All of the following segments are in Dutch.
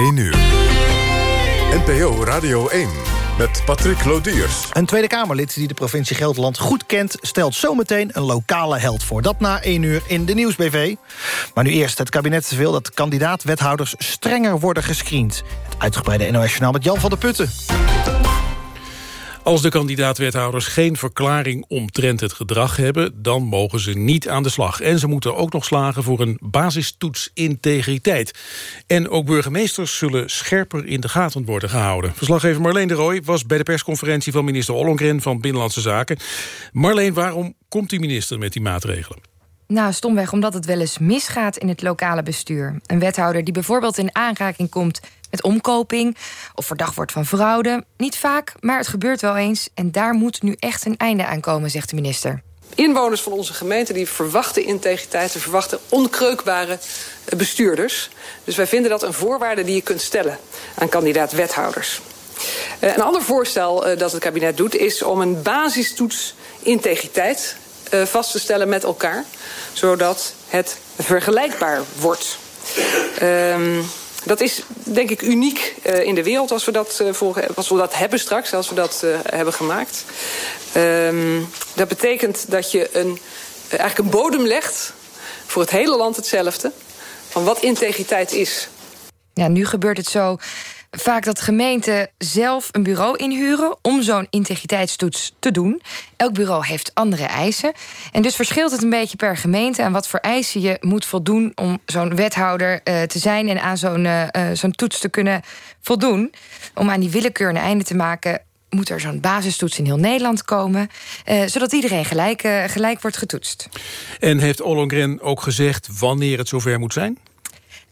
1 uur. NPO Radio 1 met Patrick Lodiers. Een Tweede Kamerlid die de provincie Gelderland goed kent... stelt zometeen een lokale held voor. Dat na 1 uur in de Nieuwsbv. Maar nu eerst, het kabinet wil dat kandidaat-wethouders... strenger worden gescreend. Het uitgebreide NOS met Jan van der Putten. Als de kandidaat-wethouders geen verklaring omtrent het gedrag hebben... dan mogen ze niet aan de slag. En ze moeten ook nog slagen voor een basistoets integriteit. En ook burgemeesters zullen scherper in de gaten worden gehouden. Verslaggever Marleen de Rooij was bij de persconferentie... van minister Ollongren van Binnenlandse Zaken. Marleen, waarom komt die minister met die maatregelen? Nou, stomweg omdat het wel eens misgaat in het lokale bestuur. Een wethouder die bijvoorbeeld in aanraking komt met omkoping of verdacht wordt van fraude. Niet vaak, maar het gebeurt wel eens. En daar moet nu echt een einde aan komen, zegt de minister. Inwoners van onze gemeente die verwachten integriteit... en verwachten onkreukbare bestuurders. Dus wij vinden dat een voorwaarde die je kunt stellen aan kandidaat-wethouders. Eh, een ander voorstel eh, dat het kabinet doet... is om een basistoets integriteit eh, vast te stellen met elkaar... zodat het vergelijkbaar wordt. Um, dat is denk ik uniek uh, in de wereld als we, dat, uh, voor, als we dat hebben straks, als we dat uh, hebben gemaakt. Um, dat betekent dat je een, eigenlijk een bodem legt voor het hele land hetzelfde. Van wat integriteit is. Ja, nu gebeurt het zo vaak dat gemeenten zelf een bureau inhuren om zo'n integriteitstoets te doen. Elk bureau heeft andere eisen. En dus verschilt het een beetje per gemeente aan wat voor eisen je moet voldoen om zo'n wethouder uh, te zijn en aan zo'n uh, zo'n toets te kunnen voldoen. Om aan die willekeur een einde te maken. Moet er zo'n basistoets in heel Nederland komen, zodat iedereen gelijk, gelijk wordt getoetst. En heeft Ollongren ook gezegd wanneer het zover moet zijn?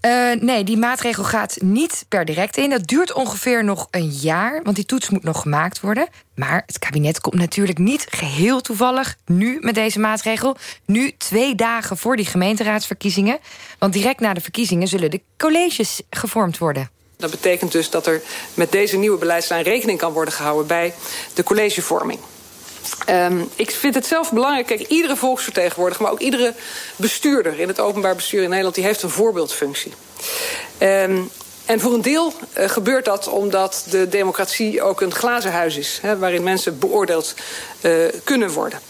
Uh, nee, die maatregel gaat niet per direct in. Dat duurt ongeveer nog een jaar, want die toets moet nog gemaakt worden. Maar het kabinet komt natuurlijk niet geheel toevallig nu met deze maatregel. Nu twee dagen voor die gemeenteraadsverkiezingen. Want direct na de verkiezingen zullen de colleges gevormd worden. Dat betekent dus dat er met deze nieuwe beleidslijn rekening kan worden gehouden bij de collegevorming. Um, ik vind het zelf belangrijk, kijk, iedere volksvertegenwoordiger... maar ook iedere bestuurder in het openbaar bestuur in Nederland... die heeft een voorbeeldfunctie. Um, en voor een deel uh, gebeurt dat omdat de democratie ook een glazen huis is... Hè, waarin mensen beoordeeld uh, kunnen worden.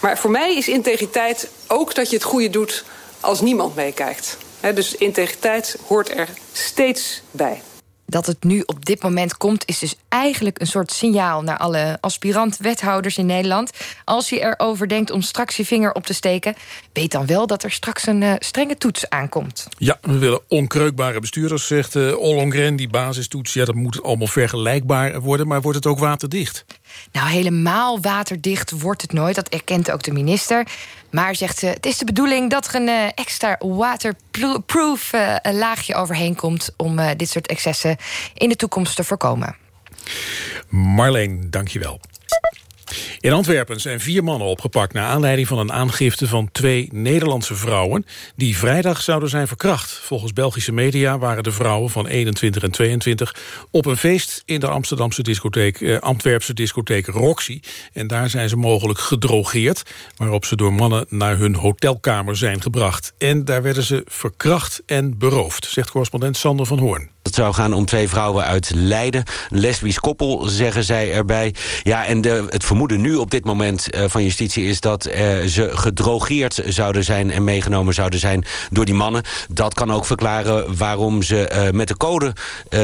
Maar voor mij is integriteit ook dat je het goede doet als niemand meekijkt. Dus integriteit hoort er steeds bij dat het nu op dit moment komt, is dus eigenlijk een soort signaal naar alle aspirant-wethouders in Nederland. Als je erover denkt om straks je vinger op te steken, weet dan wel dat er straks een uh, strenge toets aankomt. Ja, we willen onkreukbare bestuurders, zegt uh, Ollongren. Die basistoets, ja, dat moet allemaal vergelijkbaar worden, maar wordt het ook waterdicht? Nou, helemaal waterdicht wordt het nooit. Dat erkent ook de minister. Maar zegt ze, het is de bedoeling dat er een uh, extra waterproof uh, laagje overheen komt... om uh, dit soort excessen in de toekomst te voorkomen. Marleen, dank je wel. In Antwerpen zijn vier mannen opgepakt... naar aanleiding van een aangifte van twee Nederlandse vrouwen... die vrijdag zouden zijn verkracht. Volgens Belgische media waren de vrouwen van 21 en 22... op een feest in de Amsterdamse discotheek, eh, Antwerpse discotheek Roxy. En daar zijn ze mogelijk gedrogeerd... waarop ze door mannen naar hun hotelkamer zijn gebracht. En daar werden ze verkracht en beroofd, zegt correspondent Sander van Hoorn. Het zou gaan om twee vrouwen uit Leiden. Een lesbisch koppel, zeggen zij erbij. Ja, en de, het vermoeden nu op dit moment uh, van justitie is dat uh, ze gedrogeerd zouden zijn en meegenomen zouden zijn door die mannen. Dat kan ook verklaren waarom ze uh, met de code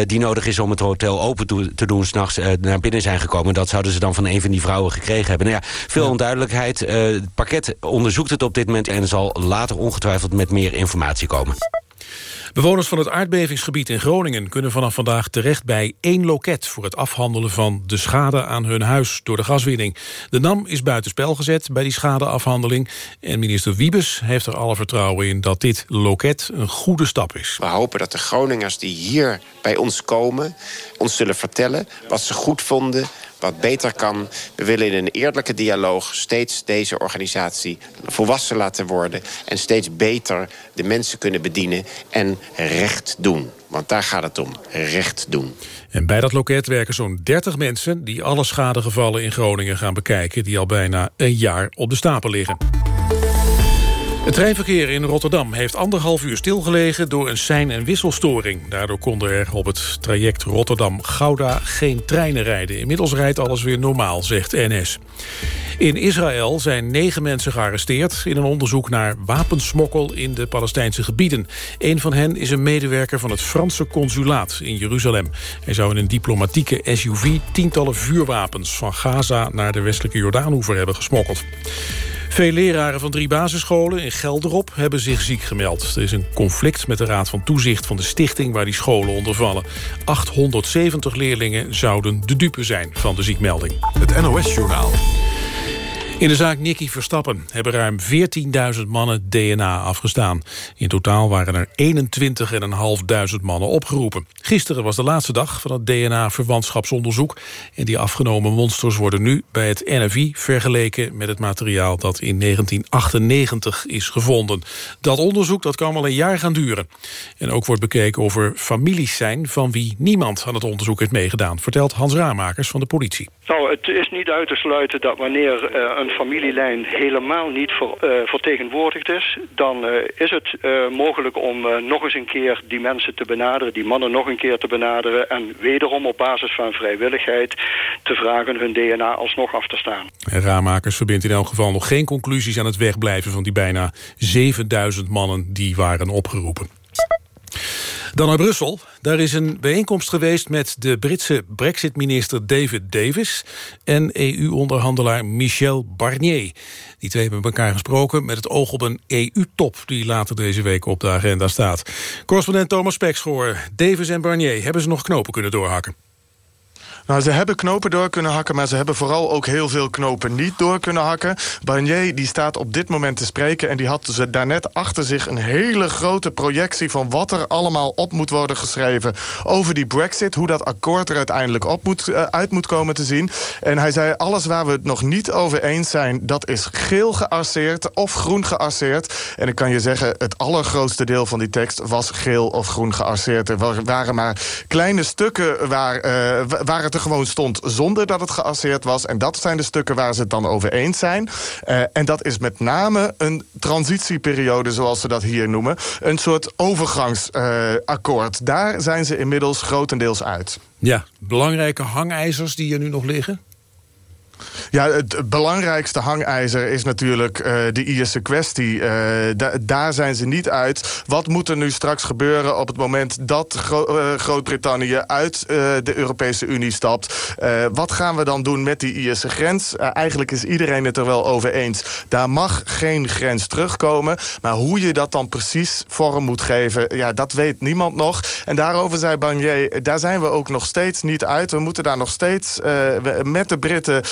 die nodig is om het hotel open te doen s'nachts naar binnen zijn gekomen. Dat zouden ze dan van een van die vrouwen gekregen hebben. Nou ja, veel onduidelijkheid. het parket onderzoekt het op dit moment en zal later ongetwijfeld met meer informatie komen. Bewoners van het aardbevingsgebied in Groningen kunnen vanaf vandaag terecht bij één loket voor het afhandelen van de schade aan hun huis door de gaswinning. De NAM is buitenspel gezet bij die schadeafhandeling en minister Wiebes heeft er alle vertrouwen in dat dit loket een goede stap is. We hopen dat de Groningers die hier bij ons komen ons zullen vertellen wat ze goed vonden wat beter kan. We willen in een eerlijke dialoog steeds deze organisatie volwassen laten worden... en steeds beter de mensen kunnen bedienen en recht doen. Want daar gaat het om, recht doen. En bij dat loket werken zo'n 30 mensen... die alle schadegevallen in Groningen gaan bekijken... die al bijna een jaar op de stapel liggen. Het treinverkeer in Rotterdam heeft anderhalf uur stilgelegen... door een sein- en wisselstoring. Daardoor konden er op het traject Rotterdam-Gouda geen treinen rijden. Inmiddels rijdt alles weer normaal, zegt NS. In Israël zijn negen mensen gearresteerd... in een onderzoek naar wapensmokkel in de Palestijnse gebieden. Een van hen is een medewerker van het Franse consulaat in Jeruzalem. Hij zou in een diplomatieke SUV tientallen vuurwapens... van Gaza naar de westelijke Jordaanhoever hebben gesmokkeld. Veel leraren van drie basisscholen in Gelderop hebben zich ziek gemeld. Er is een conflict met de Raad van Toezicht van de stichting waar die scholen onder vallen. 870 leerlingen zouden de dupe zijn van de ziekmelding. Het NOS-journaal. In de zaak Nicky Verstappen hebben ruim 14.000 mannen DNA afgestaan. In totaal waren er 21.500 mannen opgeroepen. Gisteren was de laatste dag van het DNA-verwantschapsonderzoek. En die afgenomen monsters worden nu bij het NFI vergeleken... met het materiaal dat in 1998 is gevonden. Dat onderzoek dat kan wel een jaar gaan duren. En ook wordt bekeken of er families zijn... van wie niemand aan het onderzoek heeft meegedaan... vertelt Hans Raamakers van de politie. Nou, het is niet uit te sluiten dat wanneer uh, een familielijn helemaal niet uh, vertegenwoordigd is... dan uh, is het mogelijk om nog eens een keer die mensen te benaderen... die mannen nog een keer te benaderen... en wederom op basis van vrijwilligheid te vragen hun DNA alsnog af te staan. Raamakers verbindt in elk geval nog geen conclusies aan het wegblijven... van die bijna 7000 mannen die waren opgeroepen. Dan naar Brussel. Daar is een bijeenkomst geweest met de Britse brexit-minister David Davis... en EU-onderhandelaar Michel Barnier. Die twee hebben met elkaar gesproken met het oog op een EU-top... die later deze week op de agenda staat. Correspondent Thomas Pekschoor, Davis en Barnier... hebben ze nog knopen kunnen doorhakken? Nou, ze hebben knopen door kunnen hakken... maar ze hebben vooral ook heel veel knopen niet door kunnen hakken. Barnier die staat op dit moment te spreken... en die had ze daarnet achter zich een hele grote projectie... van wat er allemaal op moet worden geschreven over die brexit... hoe dat akkoord er uiteindelijk op moet, uh, uit moet komen te zien. En hij zei, alles waar we het nog niet over eens zijn... dat is geel gearseerd of groen gearseerd. En ik kan je zeggen, het allergrootste deel van die tekst... was geel of groen gearseerd. Er waren maar kleine stukken waar, uh, waar het gewoon stond zonder dat het geasseerd was. En dat zijn de stukken waar ze het dan over eens zijn. Uh, en dat is met name een transitieperiode, zoals ze dat hier noemen. Een soort overgangsakkoord. Daar zijn ze inmiddels grotendeels uit. Ja, belangrijke hangijzers die er nu nog liggen? Ja, het belangrijkste hangijzer is natuurlijk uh, de Ierse kwestie. Da daar zijn ze niet uit. Wat moet er nu straks gebeuren op het moment dat uh, Groot-Brittannië uit de Europese Unie stapt? wat gaan we dan doen met die Ierse grens? eigenlijk is iedereen het er wel over eens. Daar mag geen grens terugkomen. Maar hoe je dat dan precies vorm moet geven, ja, dat weet niemand nog. En daarover zei Barnier, daar zijn we ook nog steeds niet uit. We moeten daar nog steeds met de Britten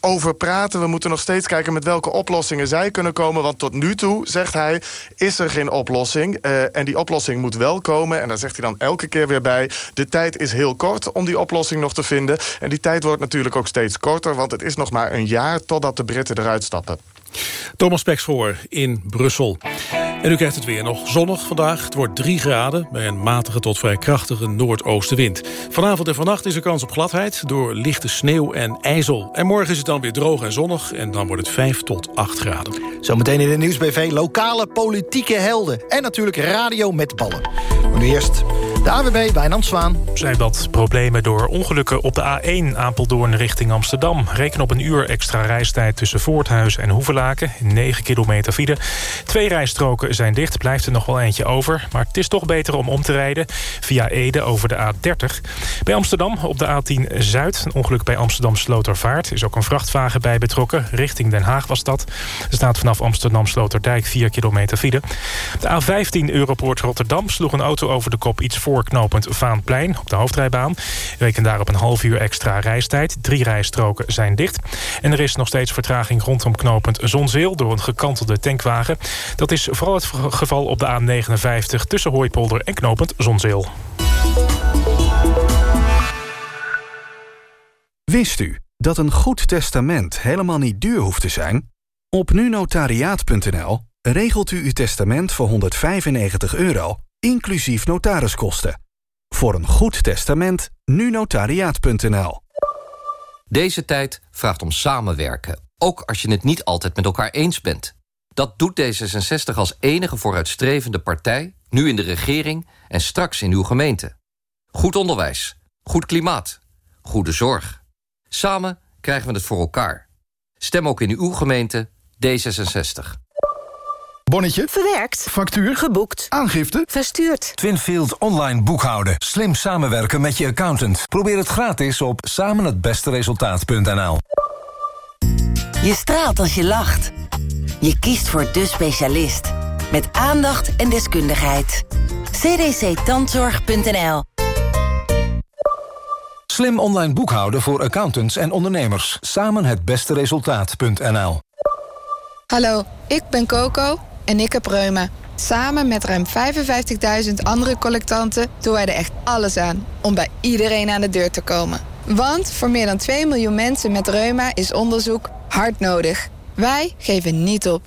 over praten. We moeten nog steeds kijken met welke oplossingen zij kunnen komen. Want tot nu toe, zegt hij, is er geen oplossing. Uh, en die oplossing moet wel komen. En daar zegt hij dan elke keer weer bij... de tijd is heel kort om die oplossing nog te vinden. En die tijd wordt natuurlijk ook steeds korter... want het is nog maar een jaar totdat de Britten eruit stappen. Thomas Peksvoor in Brussel. En u krijgt het weer nog zonnig vandaag. Het wordt 3 graden bij een matige tot vrij krachtige noordoostenwind. Vanavond en vannacht is er kans op gladheid door lichte sneeuw en ijzel. En morgen is het dan weer droog en zonnig en dan wordt het 5 tot 8 graden. Zometeen in de Nieuwsbv lokale politieke helden. En natuurlijk radio met ballen. Maar nu eerst de AWB Wijnand Zwaan. Zijn wat problemen door ongelukken op de A1 Apeldoorn richting Amsterdam. Reken op een uur extra reistijd tussen Voorthuis en Hoevelaken. 9 kilometer file. Twee rijstroken zijn dicht, blijft er nog wel eentje over. Maar het is toch beter om om te rijden via Ede over de A30. Bij Amsterdam op de A10 Zuid, een ongeluk bij Amsterdam Slotervaart... is ook een vrachtwagen bij betrokken. Richting Den Haag was dat. Er staat vanaf Amsterdam Sloterdijk 4 kilometer file. De A15 Europoort Rotterdam sloeg een auto over de kop iets voorknopend Vaanplein op de hoofdrijbaan. Reken daarop een half uur extra reistijd. Drie rijstroken zijn dicht. En er is nog steeds vertraging rondom knopend Zonzeel door een gekantelde tankwagen. Dat is vooral het geval op de A59 tussen Hooipolder en knopend Zonzeel. Wist u dat een goed testament helemaal niet duur hoeft te zijn? Op nunotariaat.nl regelt u uw testament voor 195 euro, inclusief notariskosten. Voor een goed testament, nunotariaat.nl. Deze tijd vraagt om samenwerken, ook als je het niet altijd met elkaar eens bent. Dat doet D66 als enige vooruitstrevende partij... nu in de regering en straks in uw gemeente. Goed onderwijs, goed klimaat, goede zorg. Samen krijgen we het voor elkaar. Stem ook in uw gemeente D66. Bonnetje. Verwerkt. Factuur. Geboekt. Aangifte. Verstuurd. Twinfield online boekhouden. Slim samenwerken met je accountant. Probeer het gratis op samenhetbesteresultaat.nl Je straalt als je lacht. Je kiest voor de specialist. Met aandacht en deskundigheid. cdctandzorg.nl Slim online boekhouden voor accountants en ondernemers. Samen het beste resultaat.nl Hallo, ik ben Coco en ik heb reuma. Samen met ruim 55.000 andere collectanten doen wij er echt alles aan... om bij iedereen aan de deur te komen. Want voor meer dan 2 miljoen mensen met reuma is onderzoek hard nodig. Wij geven niet op.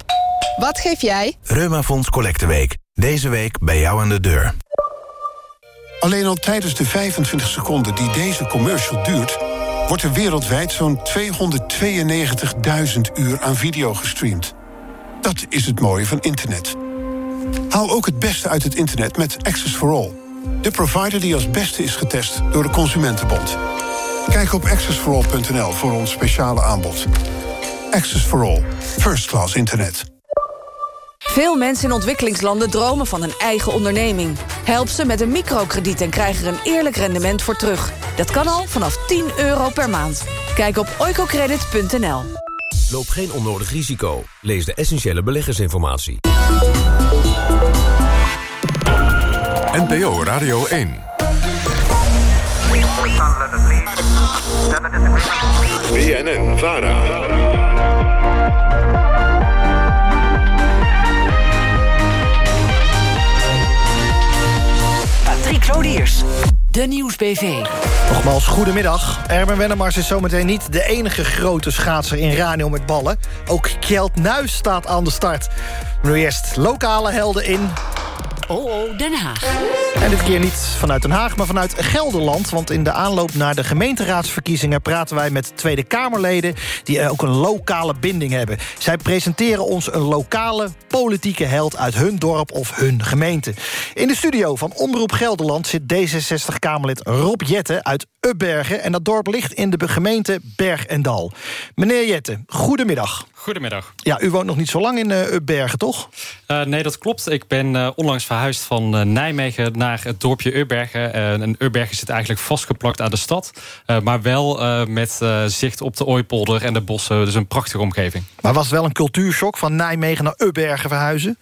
Wat geef jij? Reumafonds Collecteweek. Deze week bij jou aan de deur. Alleen al tijdens de 25 seconden die deze commercial duurt... wordt er wereldwijd zo'n 292.000 uur aan video gestreamd. Dat is het mooie van internet. Haal ook het beste uit het internet met Access for All. De provider die als beste is getest door de Consumentenbond. Kijk op accessforall.nl voor ons speciale aanbod. Access for All. First class internet. Veel mensen in ontwikkelingslanden dromen van een eigen onderneming. Help ze met een microkrediet en krijg er een eerlijk rendement voor terug. Dat kan al vanaf 10 euro per maand. Kijk op oicocredit.nl. Loop geen onnodig risico. Lees de essentiële beleggersinformatie. NPO Radio 1. BNN Vara. Lodiers. De Nieuwsbv. Nogmaals, goedemiddag. Erben Wennemars is zometeen niet de enige grote schaatser in radio met ballen. Ook Kjeld Nuis staat aan de start. Nu eerst lokale helden in... Oh, oh, Den Haag. En dit keer niet vanuit Den Haag, maar vanuit Gelderland. Want in de aanloop naar de gemeenteraadsverkiezingen... praten wij met Tweede Kamerleden die ook een lokale binding hebben. Zij presenteren ons een lokale politieke held... uit hun dorp of hun gemeente. In de studio van Omroep Gelderland zit D66-Kamerlid Rob Jette uit Ubbergen. En dat dorp ligt in de gemeente Berg en Dal. Meneer Jette, goedemiddag. Goedemiddag. Ja, u woont nog niet zo lang in uh, Ubbergen, toch? Uh, nee, dat klopt. Ik ben uh, onlangs verhuisd van Nijmegen naar het dorpje Ubbergen. en Ubbergen zit eigenlijk vastgeplakt aan de stad. maar wel met zicht op de Ooipolder en de bossen. Dus een prachtige omgeving. Maar was het wel een cultuurshock van Nijmegen naar Ubbergen verhuizen?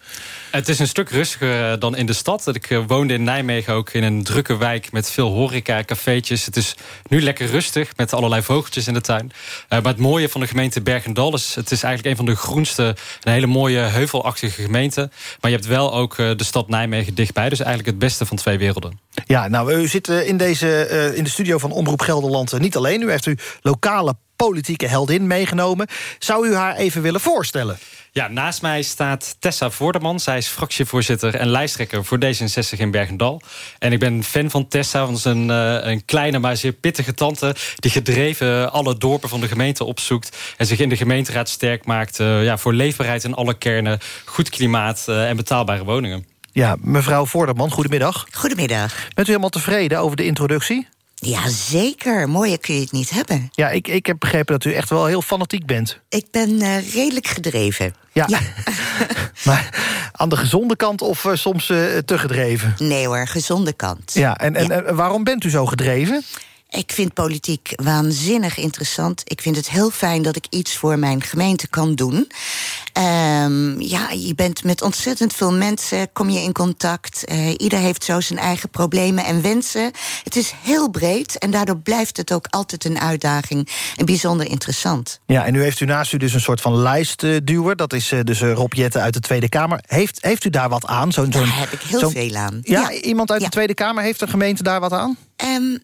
Het is een stuk rustiger dan in de stad. Ik woonde in Nijmegen ook in een drukke wijk... met veel horeca, cafeetjes. Het is nu lekker rustig met allerlei vogeltjes in de tuin. maar het mooie van de gemeente Bergendal is... het is eigenlijk een van de groenste... een hele mooie heuvelachtige gemeente. Maar je hebt wel ook de stad Nijmegen dichtbij. Dus eigenlijk het beste van twee werelden. Ja, nou, u zit in, deze, in de studio van Omroep Gelderland niet alleen. U heeft u lokale politieke heldin meegenomen. Zou u haar even willen voorstellen? Ja, naast mij staat Tessa Voorderman. Zij is fractievoorzitter en lijsttrekker voor D66 in Bergendal. En ik ben fan van Tessa, want ze is een, een kleine maar zeer pittige tante... die gedreven alle dorpen van de gemeente opzoekt... en zich in de gemeenteraad sterk maakt uh, ja, voor leefbaarheid in alle kernen... goed klimaat uh, en betaalbare woningen. Ja, mevrouw Voorderman, goedemiddag. Goedemiddag. Bent u helemaal tevreden over de introductie? Ja, zeker. Mooier kun je het niet hebben. Ja, ik, ik heb begrepen dat u echt wel heel fanatiek bent. Ik ben uh, redelijk gedreven. Ja, ja. maar aan de gezonde kant of uh, soms uh, te gedreven? Nee hoor, gezonde kant. Ja, en, en ja. waarom bent u zo gedreven? Ik vind politiek waanzinnig interessant. Ik vind het heel fijn dat ik iets voor mijn gemeente kan doen. Um, ja, je bent met ontzettend veel mensen, kom je in contact. Uh, ieder heeft zo zijn eigen problemen en wensen. Het is heel breed en daardoor blijft het ook altijd een uitdaging. En bijzonder interessant. Ja, en nu heeft u naast u dus een soort van lijstduwer. Dat is uh, dus uh, Rob Jette uit de Tweede Kamer. Heeft, heeft u daar wat aan? Zo, zo, daar heb ik heel veel aan. Ja, ja. iemand uit ja. de Tweede Kamer heeft een gemeente daar wat aan? Ehm,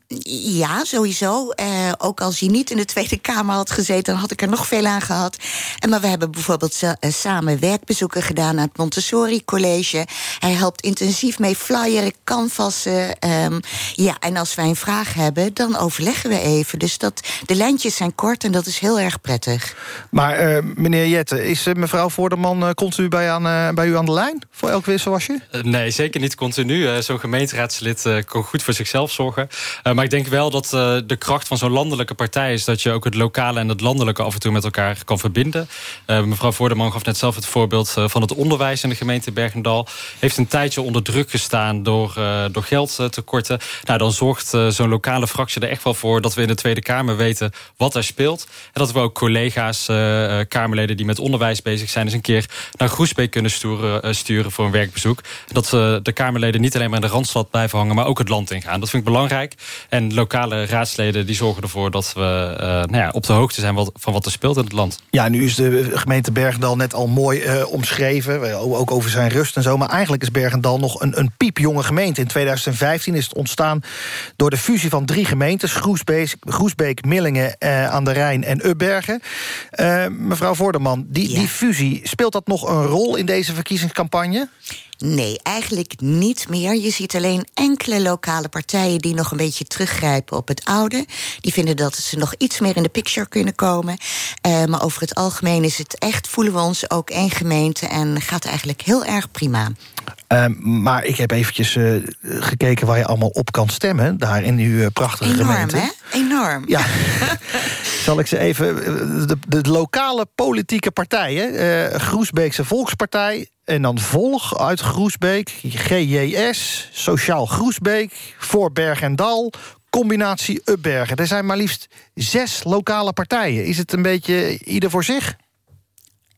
ja, sowieso. Eh, ook als hij niet in de Tweede Kamer had gezeten... dan had ik er nog veel aan gehad. En, maar we hebben bijvoorbeeld eh, samen werkbezoeken gedaan... aan het Montessori College. Hij helpt intensief mee flyeren, canvassen. Ehm, ja, en als wij een vraag hebben, dan overleggen we even. Dus dat, de lijntjes zijn kort en dat is heel erg prettig. Maar eh, meneer Jette, is mevrouw Voorderman continu bij, aan, bij u aan de lijn... voor elk wisselwasje? nee, zeker niet continu. Zo'n gemeenteraadslid kan goed voor zichzelf zorgen. Uh, maar ik denk wel dat uh, de kracht van zo'n landelijke partij is... dat je ook het lokale en het landelijke af en toe met elkaar kan verbinden. Uh, mevrouw Voorderman gaf net zelf het voorbeeld van het onderwijs... in de gemeente Bergendal. Heeft een tijdje onder druk gestaan door, door geld tekorten. Nou, dan zorgt zo'n lokale fractie er echt wel voor... dat we in de Tweede Kamer weten wat er speelt. En dat we ook collega's, Kamerleden die met onderwijs bezig zijn... eens een keer naar Groesbeek kunnen sturen, sturen voor een werkbezoek. Dat de Kamerleden niet alleen maar in de Randstad blijven hangen... maar ook het land ingaan. Dat vind ik belangrijk. En lokale raadsleden die zorgen ervoor dat we uh, nou ja, op de hoogte zijn wat, van wat er speelt in het land. Ja, nu is de gemeente Bergendal net al mooi uh, omschreven. Ook over zijn rust en zo. Maar eigenlijk is Bergendal nog een, een piepjonge gemeente. In 2015 is het ontstaan door de fusie van drie gemeentes. Groesbeek, Groesbeek Millingen uh, aan de Rijn en Ubbergen. mevrouw Voorderman, die, ja. die fusie, speelt dat nog een rol in deze verkiezingscampagne? Nee, eigenlijk niet meer. Je ziet alleen enkele lokale partijen die nog een beetje teruggrijpen op het oude. Die vinden dat ze nog iets meer in de picture kunnen komen. Uh, maar over het algemeen is het echt, voelen we ons ook één gemeente en gaat eigenlijk heel erg prima. Uh, maar ik heb eventjes uh, gekeken waar je allemaal op kan stemmen. Daar in uw prachtige Enorm, gemeente. Enorm, hè? Enorm. Ja. Zal ik ze even... De, de lokale politieke partijen. Groesbeekse Volkspartij, en dan Volg uit Groesbeek, GJS, Sociaal Groesbeek... voor Berg en Dal, combinatie Upbergen. Er zijn maar liefst zes lokale partijen. Is het een beetje ieder voor zich?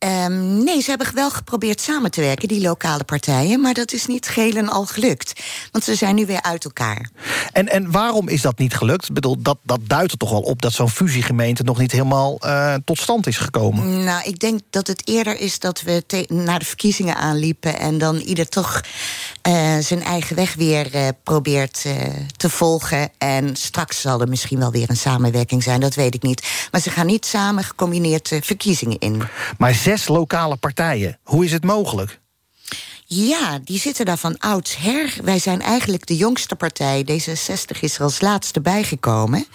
Um, nee, ze hebben wel geprobeerd samen te werken, die lokale partijen. Maar dat is niet geheel en al gelukt. Want ze zijn nu weer uit elkaar. En, en waarom is dat niet gelukt? Ik bedoel, dat, dat duidt er toch wel op dat zo'n fusiegemeente... nog niet helemaal uh, tot stand is gekomen. Nou, ik denk dat het eerder is dat we naar de verkiezingen aanliepen... en dan ieder toch uh, zijn eigen weg weer uh, probeert te volgen. En straks zal er misschien wel weer een samenwerking zijn, dat weet ik niet. Maar ze gaan niet samen gecombineerd verkiezingen in. Maar zes lokale partijen. Hoe is het mogelijk? Ja, die zitten daar van oudsher. Wij zijn eigenlijk de jongste partij. D66 is er als laatste bijgekomen.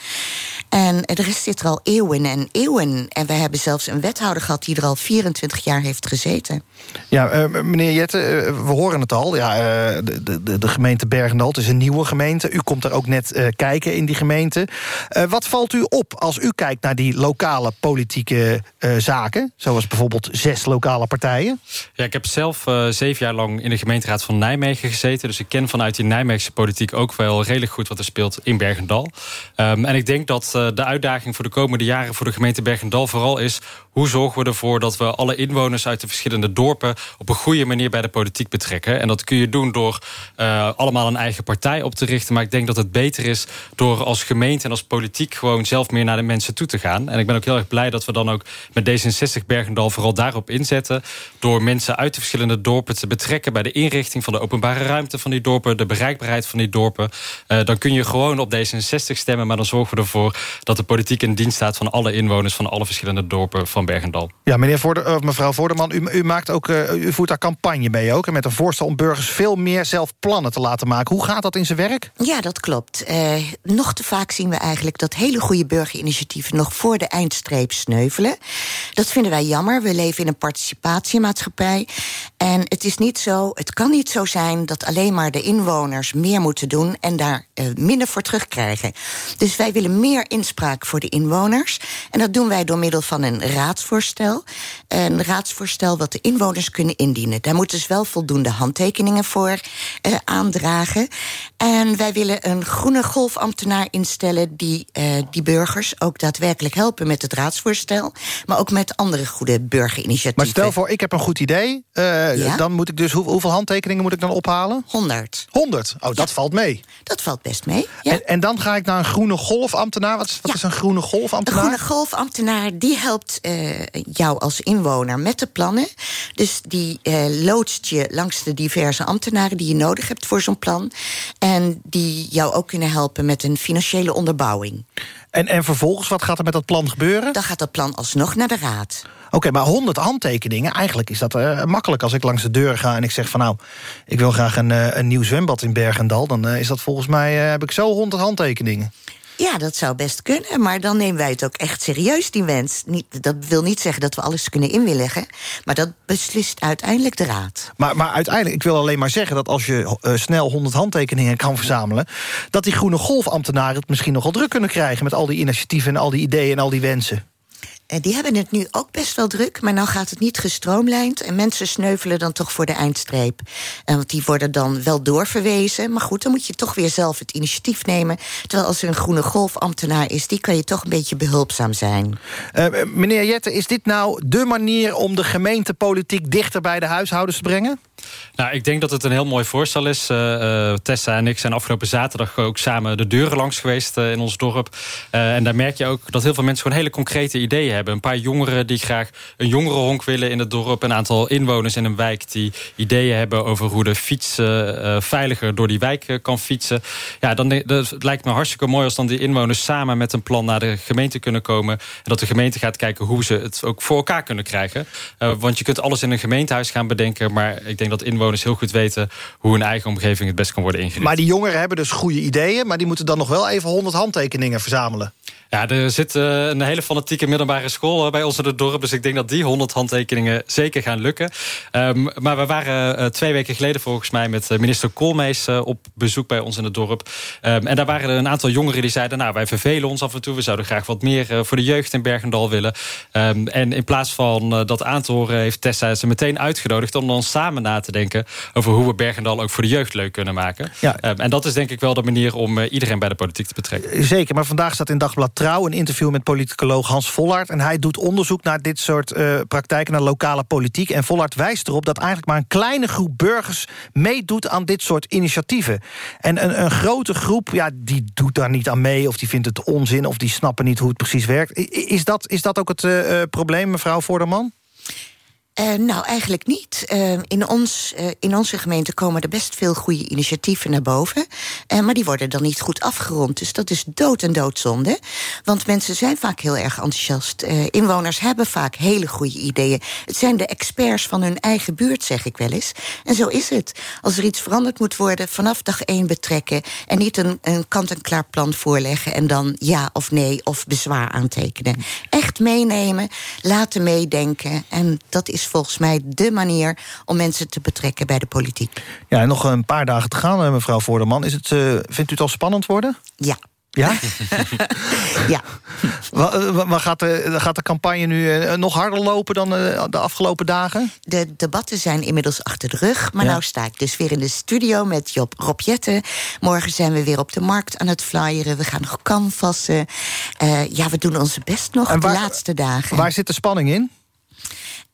En de rest zit er al eeuwen en eeuwen. En we hebben zelfs een wethouder gehad die er al 24 jaar heeft gezeten. Ja, uh, meneer Jette, uh, we horen het al. Ja, uh, de, de, de, gemeente Bergendal, is een nieuwe gemeente. U komt er ook net kijken in die gemeente. wat valt u op als u kijkt naar die lokale politieke zaken? Zoals bijvoorbeeld zes lokale partijen. Ja, ik heb zelf zeven jaar lang in de gemeenteraad van Nijmegen gezeten. Dus ik ken vanuit die Nijmeegse politiek ook wel redelijk goed wat er speelt in Bergendal. Um, en ik denk dat de uitdaging voor de komende jaren voor de gemeente Bergendal vooral is... hoe zorgen we ervoor dat we alle inwoners uit de verschillende dorpen... op een goede manier bij de politiek betrekken. En dat kun je doen door uh, allemaal een eigen partij op te richten. Maar ik denk dat het beter is door als gemeente en als politiek... gewoon zelf meer naar de mensen toe te gaan. En ik ben ook heel erg blij dat we dan ook met D66 Bergendal... vooral daarop inzetten. Door mensen uit de verschillende dorpen te betrekken... bij de inrichting van de openbare ruimte van die dorpen... de bereikbaarheid van die dorpen. Uh, dan kun je gewoon op D66 stemmen... maar dan zorgen we ervoor dat de politiek in dienst staat van alle inwoners... van alle verschillende dorpen van Bergendal. Ja, meneer Voorde, uh, mevrouw Voorderman, u, u, maakt ook, uh, u voert daar campagne mee ook... met een voorstel om burgers veel meer zelf plannen te laten maken. Hoe gaat dat in zijn werk? Ja, dat klopt. Uh, nog te vaak zien we eigenlijk dat hele goede burgerinitiatieven... nog voor de eindstreep sneuvelen. Dat vinden wij jammer. We leven in een participatiemaatschappij. En het is niet zo, het kan niet zo zijn... dat alleen maar de inwoners meer moeten doen... en daar minder voor terugkrijgen. Dus wij willen meer inspraak voor de inwoners. En dat doen wij door middel van een raadsvoorstel. Een raadsvoorstel wat de inwoners kunnen indienen. Daar moeten ze wel voldoende handtekeningen voor uh, aandragen. En wij willen een groene golfambtenaar instellen... die uh, die burgers ook daadwerkelijk helpen met het raadsvoorstel... maar ook met andere goede burgerinitiatieven. Maar stel voor, ik heb een goed idee. Uh, ja? Dan moet ik dus, hoe, hoeveel handtekeningen moet ik dan ophalen? 100. 100? Oh, dat valt mee. Dat valt best mee, ja. En, en dan ga ik naar een groene golfambtenaar. Wat is, wat is een groene golfambtenaar? Een groene golfambtenaar die helpt uh, jou als inwoner met de plannen. Dus die uh, loodst je langs de diverse ambtenaren die je nodig hebt voor zo'n plan. En die jou ook kunnen helpen met een financiële onderbouwing. En, en vervolgens, wat gaat er met dat plan gebeuren? Dan gaat dat plan alsnog naar de raad. Oké, maar 100 handtekeningen, eigenlijk is dat uh, makkelijk. Als ik langs de deur ga en ik zeg van nou, ik wil graag een, uh, een nieuw zwembad in Bergendal... dan uh, is dat volgens mij, heb ik zo 100 handtekeningen. Ja, dat zou best kunnen, maar dan nemen wij het ook echt serieus, die wens. Niet, dat wil niet zeggen dat we alles kunnen inwilligen... maar dat beslist uiteindelijk de raad. Maar, maar uiteindelijk, ik wil alleen maar zeggen... dat als je uh, snel 100 handtekeningen kan verzamelen... dat die groene golfambtenaren het misschien nogal druk kunnen krijgen... met al die initiatieven en al die ideeën en al die wensen. Eh, die hebben het nu ook best wel druk, maar nou gaat het niet gestroomlijnd. En mensen sneuvelen dan toch voor de eindstreep. En want die worden dan wel doorverwezen. Maar goed, dan moet je toch weer zelf het initiatief nemen. Terwijl als er een groene golfambtenaar is, die kan je toch een beetje behulpzaam zijn. Uh, meneer Jette, is dit nou de manier om de gemeentepolitiek dichter bij de huishoudens te brengen? Nou, ik denk dat het een heel mooi voorstel is. Uh, Tessa en ik zijn afgelopen zaterdag ook samen de deuren langs geweest uh, in ons dorp. Uh, en daar merk je ook dat heel veel mensen gewoon hele concrete ideeën hebben. Een paar jongeren die graag een jongerenhonk willen in het dorp. Een aantal inwoners in een wijk die ideeën hebben over hoe de fiets veiliger door die wijk kan fietsen. Ja, dan dat het lijkt me hartstikke mooi als dan die inwoners samen met een plan naar de gemeente kunnen komen. En dat de gemeente gaat kijken hoe ze het ook voor elkaar kunnen krijgen. want je kunt alles in een gemeentehuis gaan bedenken. Maar ik denk dat inwoners heel goed weten... hoe hun eigen omgeving het best kan worden ingericht. Maar die jongeren hebben dus goede ideeën... maar die moeten dan nog wel even 100 handtekeningen verzamelen. Ja, er zit uh, een hele fanatieke middelbare school bij ons in het dorp. Dus ik denk dat die 100 handtekeningen zeker gaan lukken. Um, maar we waren uh, twee weken geleden volgens mij met minister Koolmees op bezoek bij ons in het dorp. Um, en daar waren er een aantal jongeren die zeiden... nou, wij vervelen ons af en toe. We zouden graag wat meer voor de jeugd in Bergendal willen. Um, en in plaats van dat aan te horen heeft Tessa ze meteen uitgenodigd... om dan samen na te denken over hoe we Bergendal ook voor de jeugd leuk kunnen maken. Ja. en dat is denk ik wel de manier om iedereen bij de politiek te betrekken. Zeker, maar vandaag staat in Dagblad Trouw een interview met politicoloog Hans Vollard. En hij doet onderzoek naar dit soort uh, praktijken, naar lokale politiek. En Vollard wijst erop dat eigenlijk maar een kleine groep burgers... meedoet aan dit soort initiatieven. En een, een grote groep, ja, die doet daar niet aan mee... of die vindt het onzin, of die snappen niet hoe het precies werkt. Is dat, is dat ook het uh, probleem, mevrouw Voorderman? Uh, nou, eigenlijk niet. Uh, in, ons, uh, in onze gemeente komen er best veel goede initiatieven naar boven. maar die worden dan niet goed afgerond. Dus dat is dood en doodzonde. Want mensen zijn vaak heel erg enthousiast. inwoners hebben vaak hele goede ideeën. Het zijn de experts van hun eigen buurt, zeg ik wel eens. En zo is het. Als er iets veranderd moet worden, vanaf dag één betrekken... en niet een, een kant-en-klaar plan voorleggen... en dan ja of nee of bezwaar aantekenen. Echt meenemen, laten meedenken. En dat is volgens mij de manier om mensen te betrekken bij de politiek. Ja, nog een paar dagen te gaan, mevrouw Voorderman. Is het, uh, vindt u het al spannend worden? Ja. Ja? ja. Waar gaat de, gaat de campagne nu nog harder lopen dan de afgelopen dagen? De debatten zijn inmiddels achter de rug. Maar ja. nou sta ik dus weer in de studio met Job Robjette. Morgen zijn we weer op de markt aan het flyeren. We gaan nog canvassen. Uh, ja, we doen onze best nog waar, de laatste dagen. Waar zit de spanning in?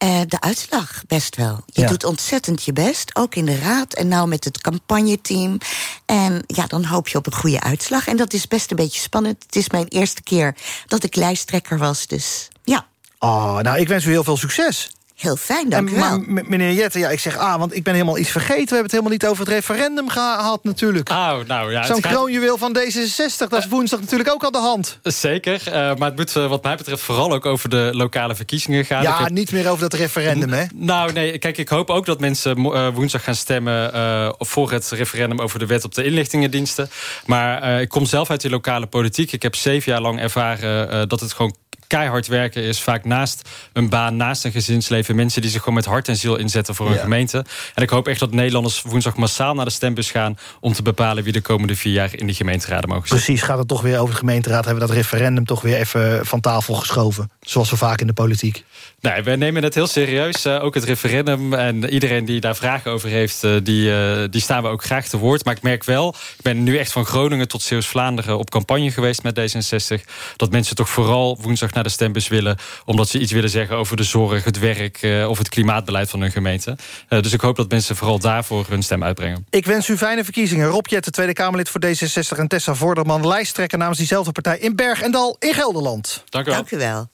Uh, de uitslag best wel. Je ja. doet ontzettend je best, ook in de raad en nou met het campagneteam. En ja, dan hoop je op een goede uitslag. En dat is best een beetje spannend. Het is mijn eerste keer dat ik lijsttrekker was, dus ja. Oh, nou, ik wens u heel veel succes. Heel fijn, dank en, u wel. Maar, meneer Jette, ja, ik zeg ah, want ik ben helemaal iets vergeten. We hebben het helemaal niet over het referendum gehad natuurlijk. Oh, nou, ja, Zo'n kroonjuweel van D66, dat is woensdag natuurlijk ook aan de hand. Zeker, uh, maar het moet wat mij betreft vooral ook over de lokale verkiezingen gaan. Ja, heb... niet meer over dat referendum, hè? Nou, nee, kijk, ik hoop ook dat mensen uh, woensdag gaan stemmen... Uh, voor het referendum over de wet op de inlichtingendiensten. Maar ik kom zelf uit die lokale politiek. Ik heb zeven jaar lang ervaren dat het gewoon keihard werken is. Vaak naast een baan, naast een gezinsleven. Mensen die zich gewoon met hart en ziel inzetten voor hun gemeente. En ik hoop echt dat Nederlanders woensdag massaal naar de stembus gaan... om te bepalen wie de komende vier jaar in die gemeenteraden mogen zitten. Precies, gaat het toch weer over de gemeenteraad. Hebben we dat referendum toch weer even van tafel geschoven. Zoals zo vaak in de politiek. Nee, we nemen het heel serieus. Uh, ook het referendum. En iedereen die daar vragen over heeft, uh, die, uh, die staan we ook graag te woord. Maar ik merk wel, ik ben nu echt van Groningen tot Zeeuws-Vlaanderen... op campagne geweest met D66. Dat mensen toch vooral woensdag naar de stembus willen... omdat ze iets willen zeggen over de zorg, het werk... of het klimaatbeleid van hun gemeente. dus ik hoop dat mensen vooral daarvoor hun stem uitbrengen. Ik wens u fijne verkiezingen. Rob Jette, Tweede Kamerlid voor D66... en Tessa Vorderman, lijsttrekker namens diezelfde partij... in Berg en Dal in Gelderland. Dank u wel. Dank u wel.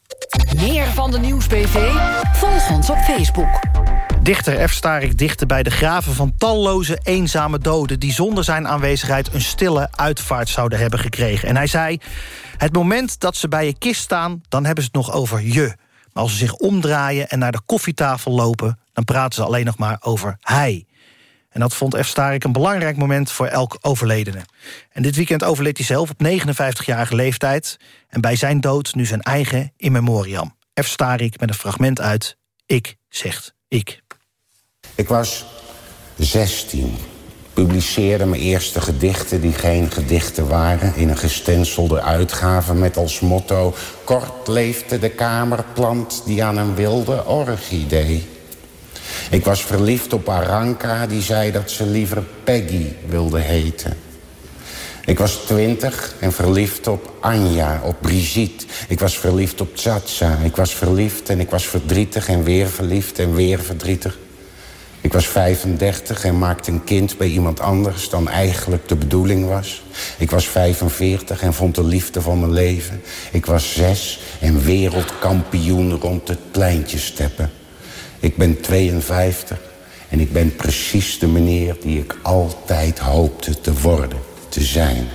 Meer van de Nieuwsbv? Volg ons op Facebook. Dichter F. Starik dichtte bij de graven van talloze eenzame doden... die zonder zijn aanwezigheid een stille uitvaart zouden hebben gekregen. En hij zei, het moment dat ze bij je kist staan... dan hebben ze het nog over je. Maar als ze zich omdraaien en naar de koffietafel lopen... dan praten ze alleen nog maar over hij. En dat vond F. Starik een belangrijk moment voor elk overledene. En dit weekend overleed hij zelf op 59-jarige leeftijd... en bij zijn dood nu zijn eigen in memoriam. F. Starik met een fragment uit Ik zegt ik. Ik was 16. Publiceerde mijn eerste gedichten die geen gedichten waren... in een gestenselde uitgave met als motto... Kort leefde de kamerplant die aan een wilde orchidee. Ik was verliefd op Aranka, die zei dat ze liever Peggy wilde heten. Ik was twintig en verliefd op Anja, op Brigitte. Ik was verliefd op Tsatsa. Ik was verliefd en ik was verdrietig en weer verliefd en weer verdrietig. Ik was 35 en maakte een kind bij iemand anders dan eigenlijk de bedoeling was. Ik was 45 en vond de liefde van mijn leven. Ik was zes en wereldkampioen rond het pleintje steppen. Ik ben 52 en ik ben precies de meneer die ik altijd hoopte te worden, te zijn.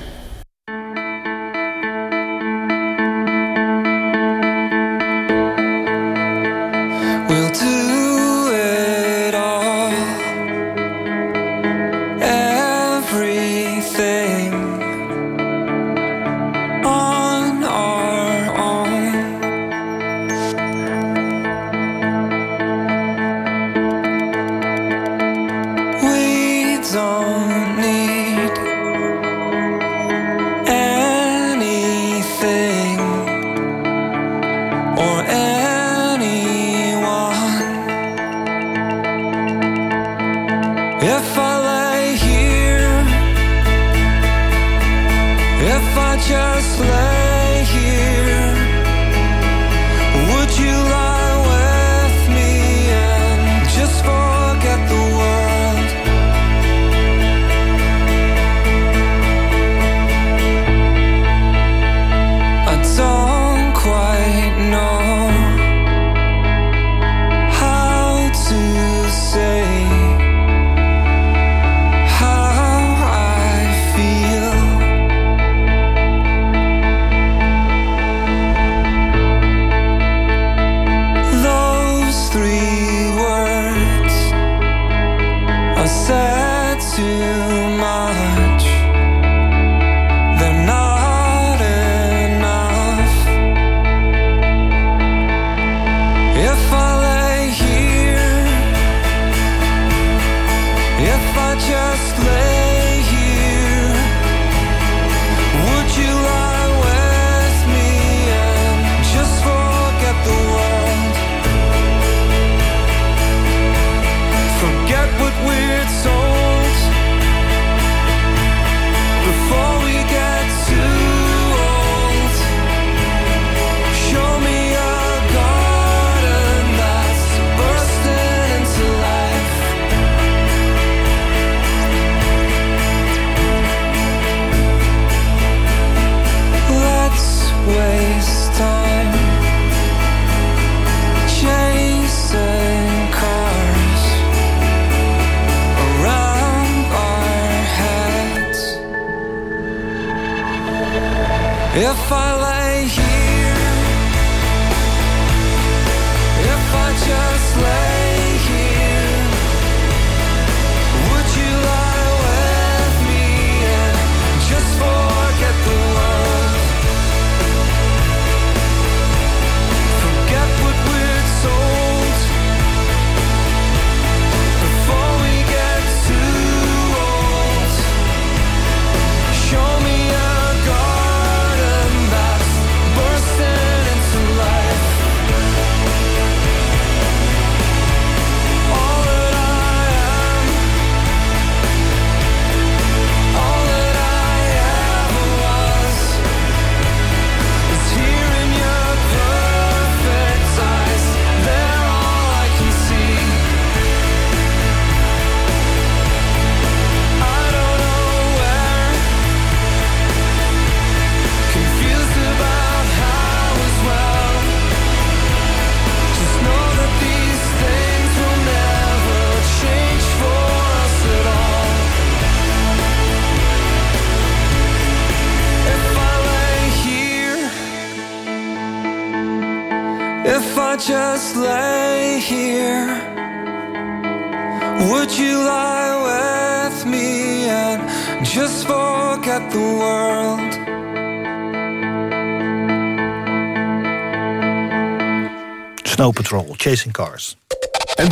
If I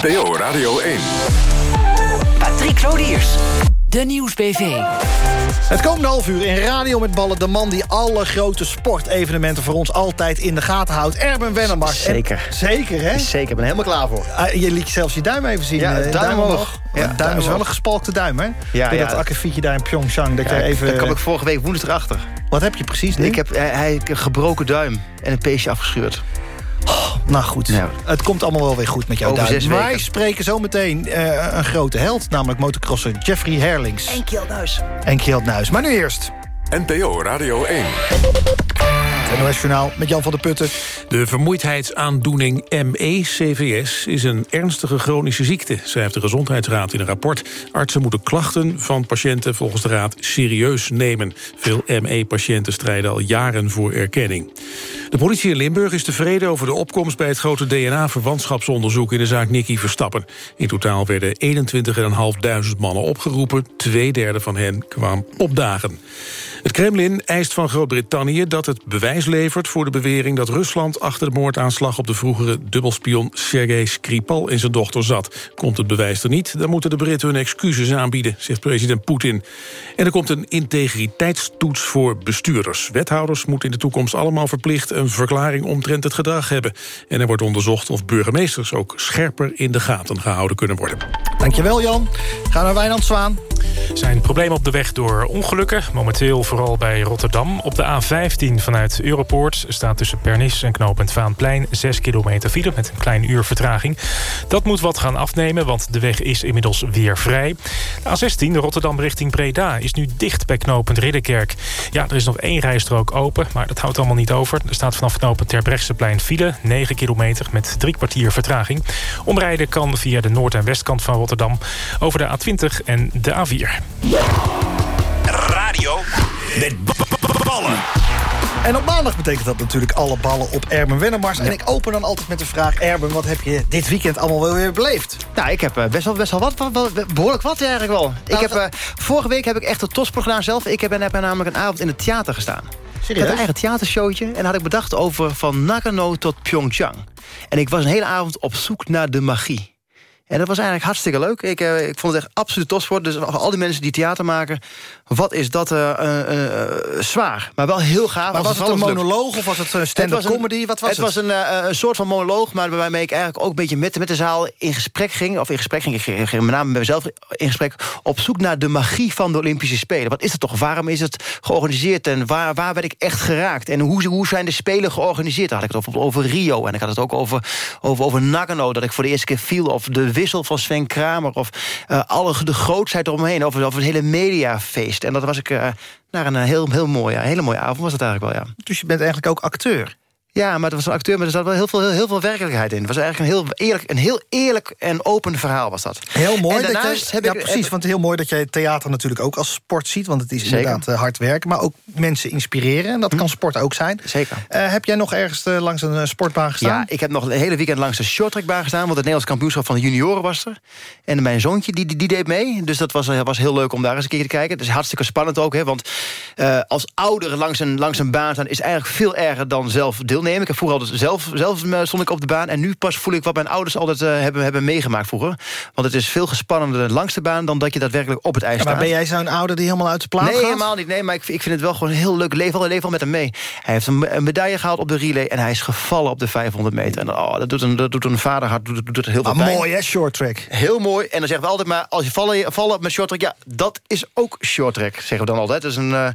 NPO Radio 1. Patrick Lodiers. De Nieuwsbv. Het komende half uur in Radio met Ballen... de man die alle grote sportevenementen voor ons altijd in de gaten houdt. Erben Wennemars. Zeker. En- zeker, hè? Zeker, ik ben er helemaal klaar voor. Ah, je liet zelfs je duim even zien. Ja, eh, duim omhoog. Ja, duim, duim is wel een gespalkte duim, hè? Ja, ja. dat akkefietje daar in Pyeongchang. Dat Ja, je even... Daar kwam ik vorige week woensdag achter. Wat heb je precies nu? Ik heb hij, hij- een gebroken duim en een peesje afgescheurd. Nou goed, het komt allemaal wel weer goed met weken. Wij spreken zo meteen eh, een grote held... namelijk motocrosser Jeffrey Herlings. En Kjeld Nuis. En Kjeld Nuis. Maar nu eerst... NPO Radio 1. Het NOS-journaal met Jan van der Putten. De vermoeidheidsaandoening ME-CVS is een ernstige chronische ziekte, schrijft de Gezondheidsraad in een rapport. Artsen moeten klachten van patiënten volgens de raad serieus nemen. Veel ME-patiënten strijden al jaren voor erkenning. De politie in Limburg is tevreden over de opkomst bij het grote DNA-verwantschapsonderzoek in de zaak Nicky Verstappen. In totaal werden 21.500 mannen opgeroepen, twee derde van hen kwam opdagen. Het Kremlin eist van Groot-Brittannië dat het bewijs levert voor de bewering dat Rusland achter de moordaanslag op de vroegere dubbelspion Sergei Skripal in zijn dochter zat. Komt het bewijs er niet, dan moeten de Britten hun excuses aanbieden, zegt president Poetin. En er komt een integriteitstoets voor bestuurders. Wethouders moeten in de toekomst allemaal verplicht een verklaring omtrent het gedrag hebben. En er wordt onderzocht of burgemeesters ook scherper in de gaten gehouden kunnen worden. Dankjewel Jan. Gaan naar Wijnand Zwaan. zijn problemen op de weg door ongelukken. Momenteel vooral bij Rotterdam. Op de A15 vanuit Europoort staat tussen Pernis en knooppunt Vaanplein... 6 kilometer file met een klein uur vertraging. Dat moet wat gaan afnemen, want de weg is inmiddels weer vrij. De A16, de Rotterdam richting Breda, is nu dicht bij knooppunt Ridderkerk. Ja, er is nog één rijstrook open, maar dat houdt allemaal niet over. Er staat vanaf knooppunt Terbrechtseplein file, 9 kilometer... met drie kwartier vertraging. Omrijden kan via de noord- en westkant van Rotterdam... over de A20 en de A4. Radio met ballen. En op maandag betekent dat natuurlijk alle ballen op Erben Wennemars. En ik open dan altijd met de vraag... Erben, wat heb je dit weekend allemaal wel weer beleefd? Nou, ik heb eh, best wel, best wel wat, wat- wat- behoorlijk wat eigenlijk wel. Nou, ik heb, eh, vorige week heb ik echt een topsport gedaan zelf. Ik heb, heb namelijk een avond in het theater gestaan. Ik had een eigen theatershowtje en had ik bedacht over van Nagano tot Pyeongchang. En ik was een hele avond op zoek naar de magie. En dat was eigenlijk hartstikke leuk. Ik, eh, ik vond het echt absoluut topsport. Dus al die mensen die theater maken... wat is dat eh, eh, zwaar. Maar wel heel gaaf. Maar was het een monoloog of was het een stand-up comedy? Wat was het? het? was een, een soort van monoloog, maar waarmee ik eigenlijk ook een beetje met, met de zaal in gesprek ging. Of in gesprek ging, ik ging, ging met name met mezelf in gesprek. Op zoek naar de magie van de Olympische Spelen. Wat is het toch? Waarom is het georganiseerd? En waar, waar werd ik echt geraakt? En hoe, hoe zijn de Spelen georganiseerd? Daar had ik het over, over Rio. En ik had het ook over, over, over Nagano. Dat ik voor de eerste keer viel. Of de wissel van Sven Kramer. Of eh, alle, de grootsheid eromheen. Over, over het hele mediafeest. En dat was ik... eh naar een heel, heel mooie, hele mooie avond was het eigenlijk wel, ja. Dus je bent eigenlijk ook acteur? Ja, maar het was een acteur, maar er zat wel heel veel, heel, heel veel werkelijkheid in. Het was eigenlijk een heel eerlijk, een heel eerlijk en open verhaal was dat. Heel mooi. Dat je, heb ja, ik, precies, heb- want heel mooi dat jij theater natuurlijk ook als sport ziet. Want het is Zeker. inderdaad eh, hard werken. Maar ook mensen inspireren. En dat kan sport ook zijn. Zeker. Eh, heb jij nog ergens eh, langs een sportbaan gestaan? Ja, ik heb nog een hele weekend langs de shorttrackbaan gestaan... want het Nederlands kampioenschap van de junioren was er. En mijn zoontje die, die, die deed mee. Dus dat was, was heel leuk om daar eens een keer te kijken. Het is hartstikke spannend ook, hè, want als ouder langs een, langs een baan staan... is eigenlijk veel erger dan zelf deelnemen. Ik heb vroeger altijd zelf, zelf eh, stond ik op de baan... en nu pas voel ik wat mijn ouders altijd eh, hebben, hebben meegemaakt vroeger. Want het is veel gespannender langs de baan... dan dat je daadwerkelijk op het ijs Ja, maar staat. ben jij zo'n ouder die helemaal uit de plaat nee, gaat? helemaal niet. Nee, maar ik, ik vind het wel gewoon heel leuk. Leef al, leef al met hem mee. Hij heeft een, een medaille gehaald op de relay... en hij is gevallen op de 500 meter. En oh, dat, doet een, dat doet een vaderhart doet, doet, doet heel veel Maar pijn. mooi hè, short track. Heel mooi. En dan zeggen we altijd maar... als je vallen, vallen met short track... ja, dat is ook short track, zeggen we dan altijd. Dat, is een, eh,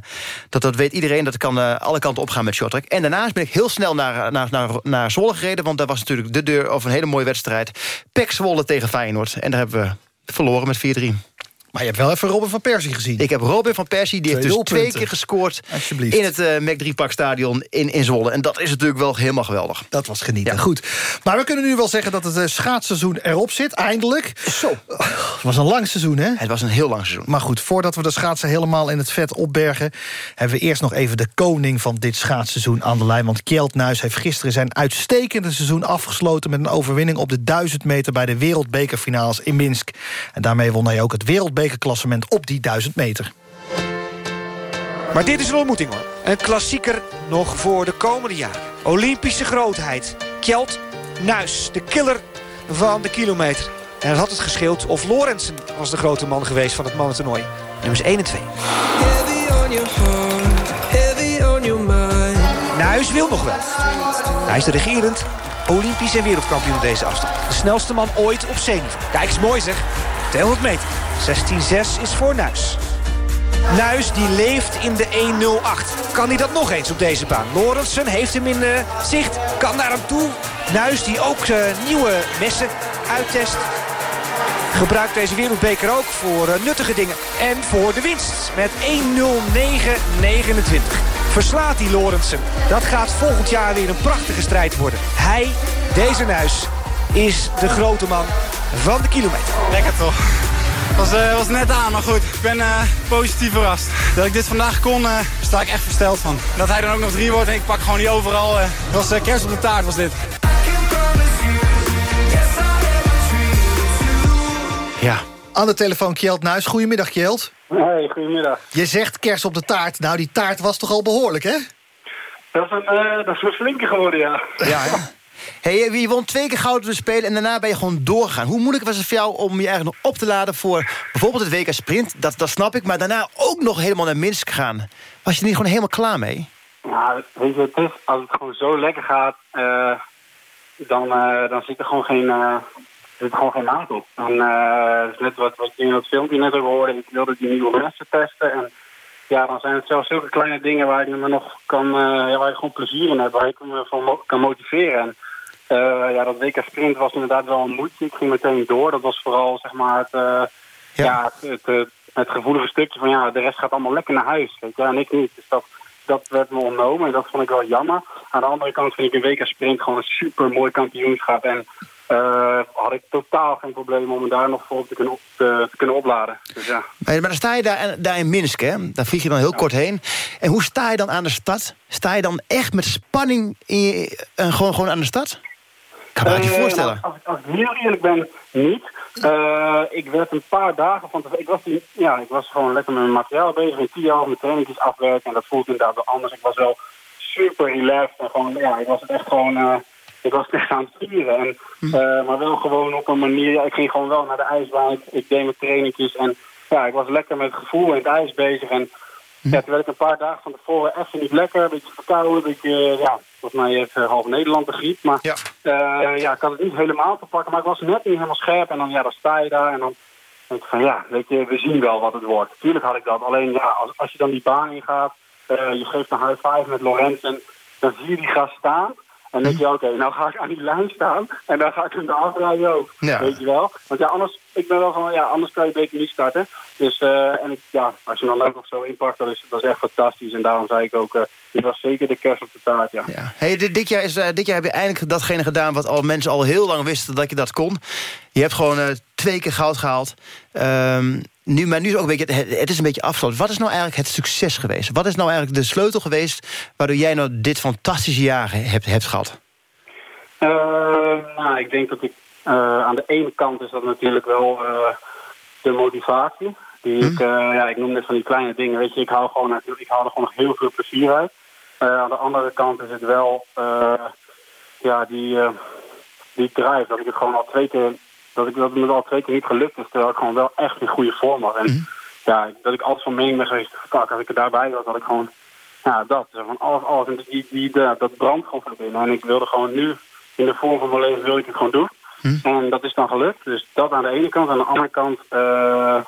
dat, dat weet iedereen. Dat kan eh, alle kanten opgaan met short track. En daarnaast ben ik heel snel naar, naar, naar, naar Zwolle gereden... want daar was natuurlijk de deur of een hele mooie wedstrijd. Pek Zwolle tegen Feyenoord. En daar hebben we verloren met 4-3. Maar je hebt wel even Robin van Persie gezien. Ik heb Robin van Persie, die Twee heeft dus twee keer gescoord... In het uh, Mac 3 Park Stadion in, in Zwolle. En dat is natuurlijk wel helemaal geweldig. Dat was genieten, goed. Maar we kunnen nu wel zeggen dat het uh, schaatsseizoen erop zit, eindelijk. Zo. Het was een lang seizoen, hè? Het was een heel lang seizoen. Maar goed, voordat we de schaatsen helemaal in het vet opbergen... hebben we eerst nog even de koning van dit schaatsseizoen aan de lijn. Want Kjeld Nuis heeft gisteren zijn uitstekende seizoen afgesloten... met een overwinning op de 1000 meter bij de wereldbekerfinales in Minsk. En daarmee won hij ook het op die 1000 meter. Maar dit is een ontmoeting hoor. Een klassieker nog voor de komende jaren. Olympische grootheid. Kjeld Nuis, de killer van de kilometer. En het had het gescheeld of Lorentzen was de grote man geweest van het mannentoernooi. Nummers 1 en 2. Nuis wil nog wel. Hij is de regerend Olympisch en wereldkampioen deze afstand. De snelste man ooit op zeeniveau. Kijk eens mooi zeg. 200 meter. 16-6 is voor Nuis. Nuis die leeft in de 1.08. Kan hij dat nog eens op deze baan? Lorentzen heeft hem in uh, zicht. Kan naar hem toe. Nuis die ook uh, nieuwe messen uittest. Gebruikt deze wereldbeker ook voor uh, nuttige dingen. En voor de winst met 1.09.29. Verslaat die Lorentzen. Dat gaat volgend jaar weer een prachtige strijd worden. Hij, deze Nuis, is de grote man van de kilometer. Lekker toch. Was, uh, was net aan, maar goed. Ik ben uh, positief verrast. Dat ik dit vandaag kon, uh, sta ik echt versteld van. Dat hij dan ook nog drie wordt en ik pak gewoon niet overal. Het was kerst op de taart, was dit. Ja. Aan de telefoon Kjeld Nuis. Goedemiddag Kjeld. Hey, goedemiddag. Je zegt kerst op de taart. Nou, die taart was toch al behoorlijk, hè? Dat is een, dat is een flinke geworden, ja. Ja, ja. Hey, je won twee keer goud op Spelen en daarna ben je gewoon doorgegaan. Hoe moeilijk was het voor jou om je eigenlijk nog op te laden voor bijvoorbeeld het WK Sprint? Dat, dat snap ik, maar daarna ook nog helemaal naar Minsk gaan. Was je er niet gewoon helemaal klaar mee? Ja, weet je, het als het gewoon zo lekker gaat, uh, dan, uh, dan zit er gewoon geen, uh, zit gewoon geen maat op. Net wat, wat je in dat filmpje net ook hoorde, ik wilde die nieuwe mensen testen en ja, dan zijn het zelfs zulke kleine dingen waar je me nog kan, waar je gewoon plezier in hebt, waar je me van kan motiveren. En, ja, dat WK Sprint was inderdaad wel een moedje. Ik ging meteen door. Dat was vooral zeg maar het, uh, ja. ja. het, het, het, gevoelige stukje van ja, de rest gaat allemaal lekker naar huis. Weet je? En ik niet. Dus dat, dat werd me ontnomen en dat vond ik wel jammer. Aan de andere kant vind ik een WK Sprint gewoon een super mooi kampioenschap. En uh, had ik totaal geen probleem om me daar nog voor te kunnen, op, te, te kunnen opladen. Dus ja. Maar dan sta je daar, daar in Minsk, hè? Daar vlieg je dan heel ja. kort heen. En hoe sta je dan aan de stad? Sta je dan echt met spanning in je, gewoon, gewoon aan de stad? Kan me uh, niet voorstellen. Als, als, ik heel eerlijk ben, niet. Uh, ik werd een paar dagen van. Ik was, die, ja, ik was gewoon lekker met mijn materiaal bezig. In tien jaar mijn trainingjes afwerken. En dat voelt inderdaad wel anders. Ik was wel super relaxed. En gewoon, ja, ik was het echt gewoon... Uh, ik was echt aan het sturen. En, uh, maar wel gewoon op een manier... Ja, ik ging gewoon wel naar de ijsbaan. Ik, ik deed mijn trainingjes. En ja, ik was lekker met het gevoel in het ijs bezig. En ja, toen werd ik een paar dagen van tevoren even niet lekker. Een beetje verkouden. Een beetje, ja, volgens mij heeft uh, half Nederland de griep. Maar ja. Uh, ja, ik had het niet helemaal te pakken. Maar ik was net niet helemaal scherp. En dan, ja, dan sta je daar en dan denk ik van ja, weet je, we zien wel wat het wordt. Tuurlijk had ik dat. Alleen ja, als, als je dan die baan ingaat, uh, je geeft een high five met Lorenz en dan zie je die gast staan. En dan denk je, oké, okay, nou ga ik aan die lijn staan en dan ga ik hem de afdraaien ook. Ja. Weet je wel? Want ja, anders, ik ben wel van, ja, anders kan je beter niet starten. Dus, uh, en ik, ja, als je dan leuk of zo inpakt, dat is, dat is echt fantastisch. En daarom zei ik ook, uh, dit was zeker de kerst op de taart, ja. ja. Hey, dit, dit, jaar is, uh, dit jaar heb je eindelijk datgene gedaan wat al mensen al heel lang wisten dat je dat kon. Je hebt gewoon twee keer goud gehaald. Um, nu, maar nu is ook een beetje, het, is een beetje afgesloten. Wat is nou eigenlijk het succes geweest? Wat is nou eigenlijk de sleutel geweest... waardoor jij nou dit fantastische jaar hebt, hebt gehad? Uh, nou, ik denk dat ik... Uh, aan de ene kant is dat natuurlijk wel uh, de motivatie. Die hm. ik, ja, ik noem net van die kleine dingen. Weet je, ik hou, gewoon, ik haal er gewoon nog heel veel plezier uit. aan de andere kant is het wel... ja, die, die drive. Dat ik het gewoon al twee keer dat, ik, dat me al twee keer niet gelukt is, terwijl ik gewoon wel echt in goede vorm was. En mm. ja, dat ik altijd van mening ben geweest, kak, als ik er daarbij was, dat ik gewoon, ja, dat, van alles, alles. En die, die, dat, dat brandt gewoon van binnen. En ik wilde gewoon nu, in de vorm van mijn leven, wil ik het gewoon doen. Mm. En dat is dan gelukt. Dus dat aan de ene kant. Aan de andere kant, uh,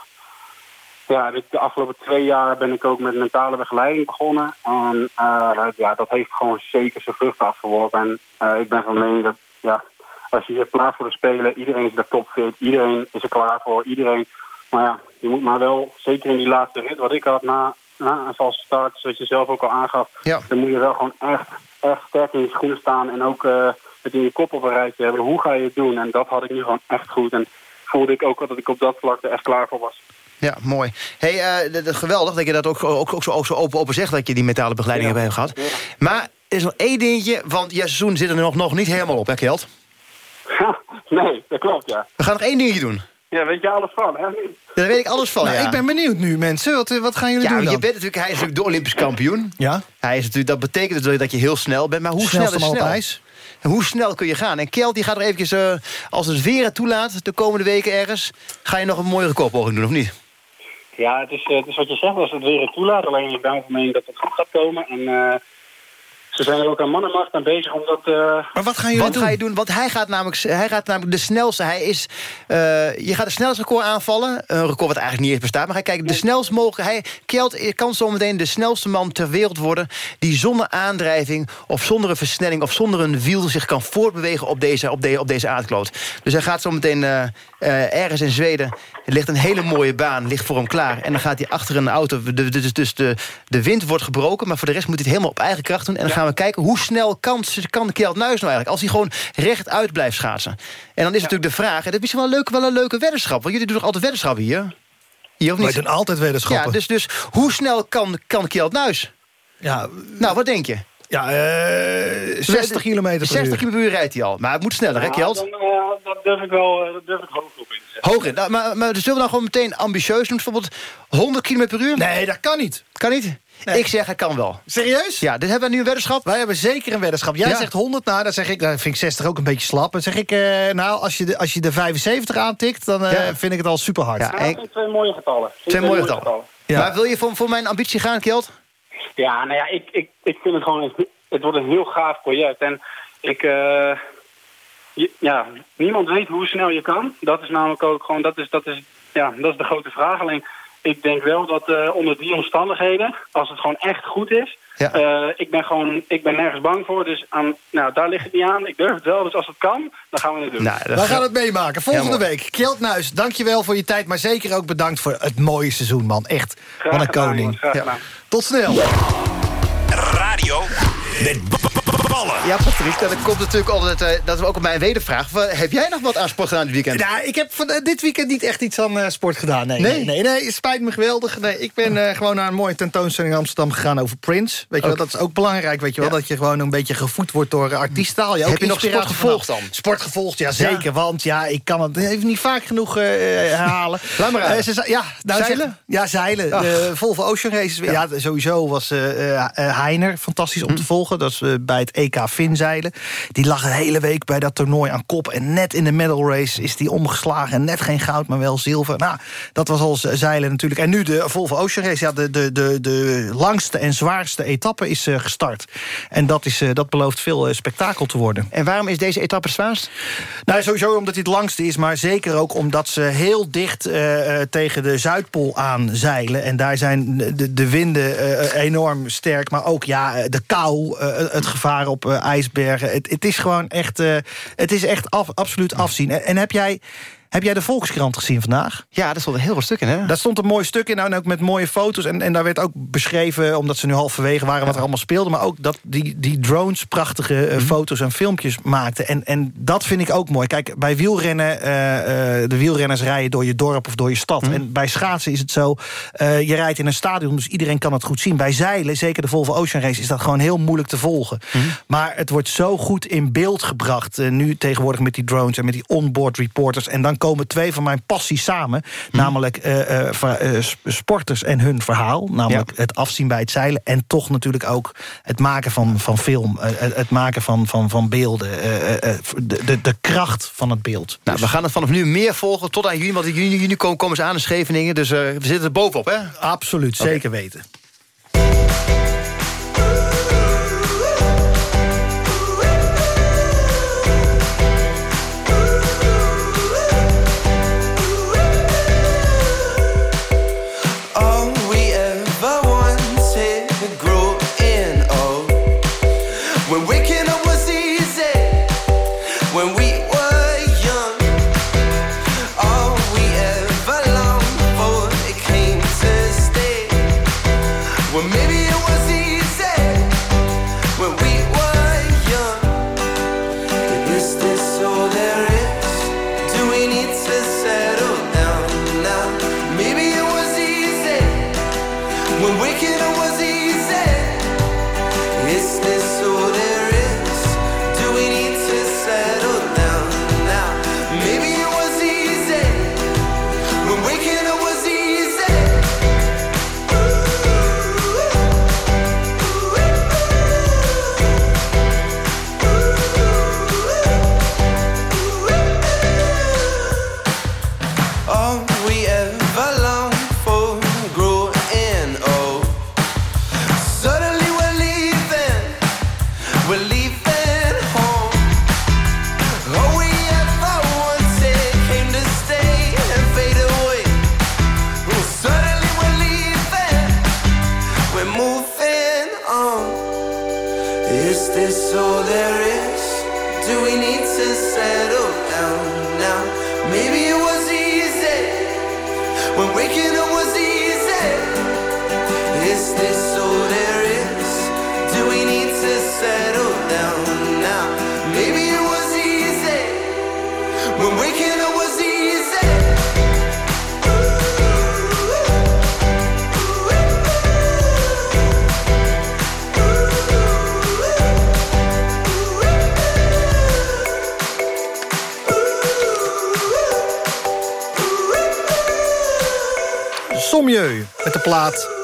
ja, de afgelopen twee jaar ben ik ook met mentale begeleiding begonnen. En uh, ja, dat heeft gewoon zeker zijn vruchten afgeworpen. En uh, ik ben van mening dat, ja, als je hier klaar voor de spelen, iedereen is daar topfit, iedereen is er klaar voor, iedereen. Maar ja, je moet maar wel, zeker in die laatste rit, wat ik had na, na een valse start, zoals je zelf ook al aangaf, Ja. dan moet je wel gewoon echt, echt sterk in je schoenen staan en ook eh, het in je kop op een rijtje hebben. Hoe ga je het doen? En dat had ik nu gewoon echt goed. En voelde ik ook dat ik op dat vlak er echt klaar voor was. Ja, mooi. Hey, dat is geweldig dat je dat ook, ook, ook, zo, ook zo open, open zegt... dat je die mentale begeleiding hebt gehad. Maar er is nog één dingetje, want je seizoen zit er nog, nog niet helemaal op, hè Kjeld? Nee, dat klopt, ja. We gaan nog één dingetje doen. Ja, weet je alles van, hè? Daar weet ik alles van, Nou, ja. Ik ben benieuwd nu, mensen. Wat, wat gaan jullie Ja, doen dan? je bent natuurlijk, hij is natuurlijk de Olympisch kampioen. Ja. Hij is natuurlijk, dat betekent dus dat je heel snel bent. Maar hoe snel is op snel? ijs. En hoe snel kun je gaan? En Kjeld die gaat er eventjes, eh, als het weer het toelaat... de komende weken ergens... ga je nog een mooie recordpoging doen, of niet? Ja, het is, eh, het is wat je zegt, als het weer het toelaat. Alleen ik ben van mening dat het goed gaat komen. En eh, ze zijn er ook aan mannenmacht aan bezig om dat... eh, Maar wat gaan Wat ga je doen? Want hij gaat namelijk, hij gaat namelijk de snelste. Hij is, eh, je gaat het snelste record aanvallen. Een record wat eigenlijk niet eens bestaat. Maar hij kijkt de snelst mogelijk. Hij Kjeld kan zometeen de snelste man ter wereld worden... die zonder aandrijving of zonder een versnelling... of zonder een wiel zich kan voortbewegen op deze, op de, op deze aardkloot. Dus hij gaat zometeen eh, eh, ergens in Zweden... Er ligt een hele mooie baan, ligt voor hem klaar. En dan gaat hij achter een auto. De, de, dus dus de, de wind wordt gebroken, maar voor de rest moet hij het helemaal op eigen kracht doen. En dan gaan we kijken hoe snel kan, kan Kjeld Nuis nou eigenlijk... als hij gewoon rechtuit blijft schaatsen. En dan is natuurlijk de vraag... en dat is wel, leuk, wel een leuke weddenschap. Want jullie doen toch altijd weddenschappen hier? Hier of niet? Wij doen altijd weddenschappen. Ja, dus, dus hoe snel kan, kan Kjeld Nuis? Ja, nou, wat denk je? Ja, eh 60 kilometer per 60 uur. km per uur rijdt hij al. Maar het moet sneller, hè, ja, Kjeld? dan, eh, dat durf ik wel eh, dat durf ik hoog op in te zetten. Hoger. Nou, maar, maar zullen we dan gewoon meteen ambitieus doen? Bijvoorbeeld 100 km per uur? Nee, dat kan niet. Kan niet? Ik zeg, het kan wel. Serieus? Ja, dit hebben we nu een weddenschap. Wij hebben zeker een weddenschap. Jij Ja. zegt 100, nou, dan zeg ik, dan vind ik 60 ook een beetje slap. Dan zeg ik, eh, nou, als je, de, als je de 75 aantikt, dan eh, Ja. vind ik het al super hard. Ja, Ja, dat zijn twee mooie getallen. Twee mooie getallen. Ja. Maar wil je voor, voor mijn ambitie gaan, Kjeld? Ja, nou ja, ik, ik, ik vind het gewoon... Het wordt een heel gaaf project. En ik... eh, je- ja, niemand weet hoe snel je kan. Dat is namelijk ook gewoon... Dat is, dat is, ja, dat is de grote vraag. Alleen, ik denk wel dat eh, onder die omstandigheden... Als het gewoon echt goed is... Ja. eh, ik ben gewoon... Ik ben nergens bang voor. Dus aan, nou, daar ligt het niet aan. Ik durf het wel. Dus als het kan, dan gaan we het doen. Nou, We gaan het meemaken. Volgende week. Kjeld Nuis, dankjewel voor je tijd. Maar zeker ook bedankt voor het mooie seizoen, man. Echt. Graag Wat een gedaan, koning. jongens, Ja. Tot snel. Radio met ballen. Ja, Patrick, dat komt natuurlijk altijd... eh, dat is ook op mijn wedervraag. Heb jij nog wat aan sport gedaan dit weekend? Nou, ik heb van, eh, dit weekend niet echt iets aan eh, sport gedaan. Nee, nee, Nee? nee, spijt me geweldig. Nee, ik ben eh, gewoon naar een mooie tentoonstelling in Amsterdam gegaan over Prince. Weet je wel, dat is ook belangrijk, weet je wel. Ja. Dat je gewoon een beetje gevoed wordt door je ook Heb je nog sport gevolgd dan? Sport gevolgd, ja zeker. Want ja, ik kan het even niet vaak genoeg eh, herhalen. Laat maar ze zei- ja, nou, Zeilen? ja, zeilen. Ach. De Volvo Ocean Races. Ja, sowieso was eh eh, eh, Heiner fantastisch om te volgen. Dat is bij het EK Finzeilen. Die lag een hele week bij dat toernooi aan kop. En net in de medal race is die omgeslagen. En net geen goud, maar wel zilver. Nou, dat was al zeilen natuurlijk. En nu de Volvo Ocean Race. Ja, de, de, de, de langste en zwaarste etappe is eh, gestart. En dat, is, eh, dat belooft veel eh, spektakel te worden. En waarom is deze etappe zwaarst? Nou, sowieso omdat hij het langste is, maar zeker ook omdat ze heel dicht tegen de Zuidpool aan zeilen. En daar zijn de, de winden enorm sterk, maar ook ja, de kou, het gevaar op eh, ijsbergen. Het, het is gewoon echt, eh, het is echt af, absoluut afzien. En, en heb jij... Heb jij de Volkskrant gezien vandaag? Ja, daar stond een heel veel stuk in, hè? Daar stond een mooi stuk in, nou, en ook met mooie foto's. En, en daar werd ook beschreven, omdat ze nu halverwege waren... wat er allemaal speelde, maar ook dat die, die drones prachtige eh, foto's en filmpjes maakten. En, en dat vind ik ook mooi. Kijk, bij wielrennen, eh, eh, de wielrenners rijden door je dorp of door je stad. En bij schaatsen is het zo, je rijdt in een stadion... dus iedereen kan het goed zien. Bij zeilen, zeker de Volvo Ocean Race... is dat gewoon heel moeilijk te volgen. Maar het wordt zo goed in beeld gebracht... nu tegenwoordig met die drones en met die onboard reporters... en dan komen twee van mijn passies samen. Namelijk eh, eh, eh, sp- sporters en hun verhaal. Namelijk het afzien bij het zeilen. En toch natuurlijk ook het maken van, van film. het, maken van, van, van beelden. de, de, de kracht van het beeld. Nou, we gaan het vanaf nu meer volgen tot aan juni. Want in juni, juni komen, komen ze aan in Scheveningen. Dus we zitten er bovenop, hè? Absoluut, zeker weten.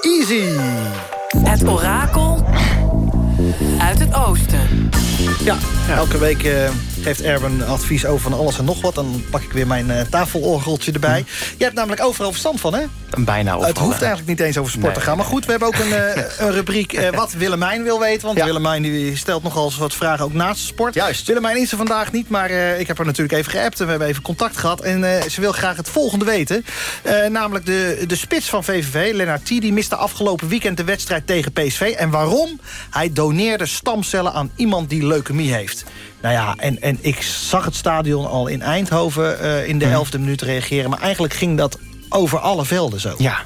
Easy. Het orakel uit het oosten. Ja, elke week eh, geeft Erwin advies over van alles en nog wat. Dan pak ik weer mijn eh, tafelorgeltje erbij. Jij hebt namelijk overal verstand van, hè? Bijna overal. Het hoeft eigenlijk niet eens over sport te gaan. Maar goed, we hebben ook een, eh, een rubriek eh, wat Willemijn wil weten. Want Willemijn die stelt nogal eens wat vragen ook naast sport. Juist. Willemijn is er vandaag niet, maar eh, ik heb haar natuurlijk even geappt. En we hebben even contact gehad. En ze wil graag het volgende weten. Namelijk de, de spits van VVV, Lennart T. Die miste afgelopen weekend de wedstrijd tegen PSV. En waarom? Hij doneerde stamcellen aan iemand die leukemie heeft. Nou ja, en, en ik zag het stadion al in Eindhoven in de elfde minuut reageren. Maar eigenlijk ging dat over alle velden zo. Ja.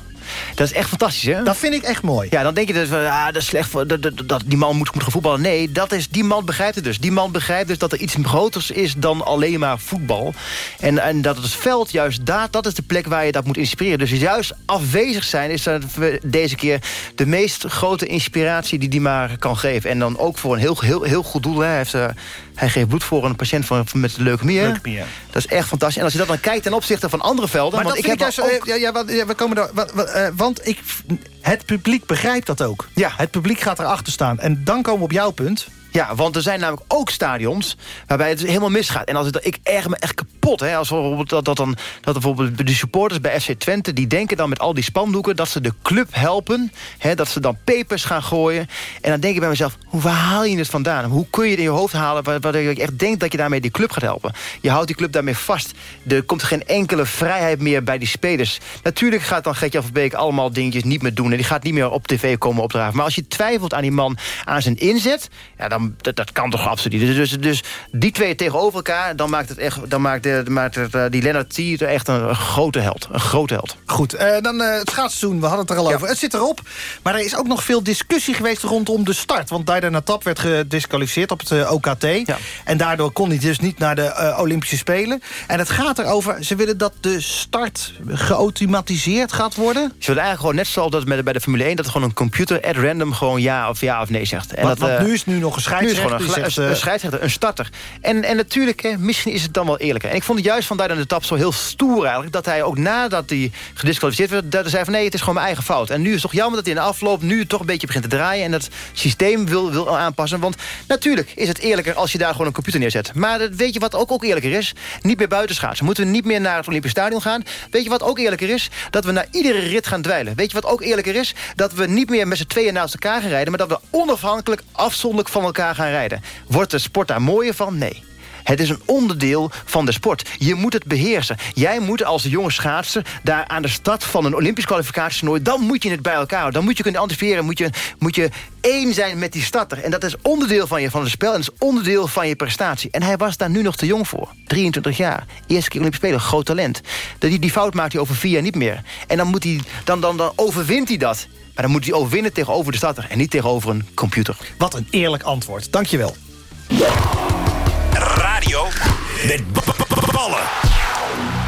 Dat is echt fantastisch, hè? Dat vind ik echt mooi. Ja, dan denk je dus, van, ah, dat is slecht voor, dat, dat, dat die man moet, moet gaan voetballen. Nee, dat is, die man begrijpt het dus. Die man begrijpt dus dat er iets groters is dan alleen maar voetbal. En, en dat het veld juist daar, dat is de plek waar je dat moet inspireren. Dus juist afwezig zijn is dat deze keer de meest grote inspiratie die die maar kan geven. En dan ook voor een heel, heel, heel goed doel. Hè. Hij, heeft, eh, hij geeft bloed voor een patiënt van, met leukemie. hè. Leukemie. Dat is echt fantastisch. En als je dat dan kijkt ten opzichte van andere velden... Maar want dat ik vind heb ik juist... ook- Ja, ja, we komen er, wat- wat, eh, want ik, het publiek begrijpt dat ook. Ja. Het publiek gaat erachter staan. En dan komen we op jouw punt. Ja, want er zijn namelijk ook stadions waarbij het helemaal misgaat. En als ik erg me echt kapot. Hè, als bijvoorbeeld dat, dat, dan, dat bijvoorbeeld de supporters bij FC Twente... die denken dan met al die spandoeken dat ze de club helpen. Hè, dat ze dan pepers gaan gooien. En dan denk ik bij mezelf, hoe waar haal je het vandaan? Hoe kun je het in je hoofd halen waar, waar je echt denkt dat je daarmee die club gaat helpen? Je houdt die club daarmee vast. Er komt geen enkele vrijheid meer bij die spelers. Natuurlijk gaat dan Gert-Jan Verbeek allemaal dingetjes niet meer doen... en die gaat niet meer op tv komen opdraven. Maar als je twijfelt aan die man, aan zijn inzet... Ja, dan, dat, dat kan toch absoluut niet. Dus, dus die twee tegenover elkaar... dan maakt, het echt, dan maakt, de, maakt het, eh, die Lennart T. echt een, grote held. Een grote held. Goed, eh, dan eh, het schaatsseizoen. We hadden het er al over. Het zit erop. Maar er is ook nog veel discussie geweest rondom de start. Want Daider Natap werd gedisqualificeerd op het OKT. En daardoor kon hij dus niet naar de Olympische Spelen. En het gaat erover, ze willen dat de start geautomatiseerd gaat worden. Ze willen eigenlijk gewoon net zoals dat met, bij de Formule 1... dat gewoon een computer at random gewoon ja of ja of nee zegt. En Want- dat, want eh, nu is nu nog een scheidsrechter gewoon een, een, eh, een scheidsrechter, een starter. En, en natuurlijk, hè, misschien is het dan wel eerlijker. En ik vond het juist van Daidan de Tap zo heel stoer eigenlijk... dat hij ook nadat hij gedisqualificeerd werd... dat hij zei van nee, het is gewoon mijn eigen fout. En nu is het toch jammer dat hij in de afloop nu toch een beetje begint te draaien... en dat systeem wil, wil aanpassen. Want natuurlijk is het eerlijker als je daar gewoon een computer neerzet. Maar dat- weet je wat ook, ook eerlijker is? Niet meer buitenschaatsen. Moeten we niet meer naar het Olympisch Stadion gaan? Weet je wat ook eerlijker is? Dat we naar iedere rit gaan dweilen. Weet je wat ook eerlijker is? Dat we niet meer met z'n tweeën naast elkaar gaan rijden... maar dat we onafhankelijk, afzonderlijk van elkaar gaan rijden. Wordt de sport daar mooier van? Nee. Het is een onderdeel van de sport. Je moet het beheersen. Jij moet als jonge schaatser daar aan de start van een Olympisch kwalificatietoernooi... dan moet je het bij elkaar houden. Dan moet je kunnen anticiperen. Moet je, moet je één zijn met die starter. En dat is onderdeel van je van het spel. En dat is onderdeel van je prestatie. En hij was daar nu nog te jong voor. 23 jaar. Eerste keer Olympisch Spelen. Groot talent. Die, die fout maakt hij over vier jaar niet meer. En dan, moet hij, dan, dan, dan overwint hij dat. Maar dan moet hij overwinnen tegenover de starter. En niet tegenover een computer. Wat een eerlijk antwoord. Dankjewel. Radio met ballen.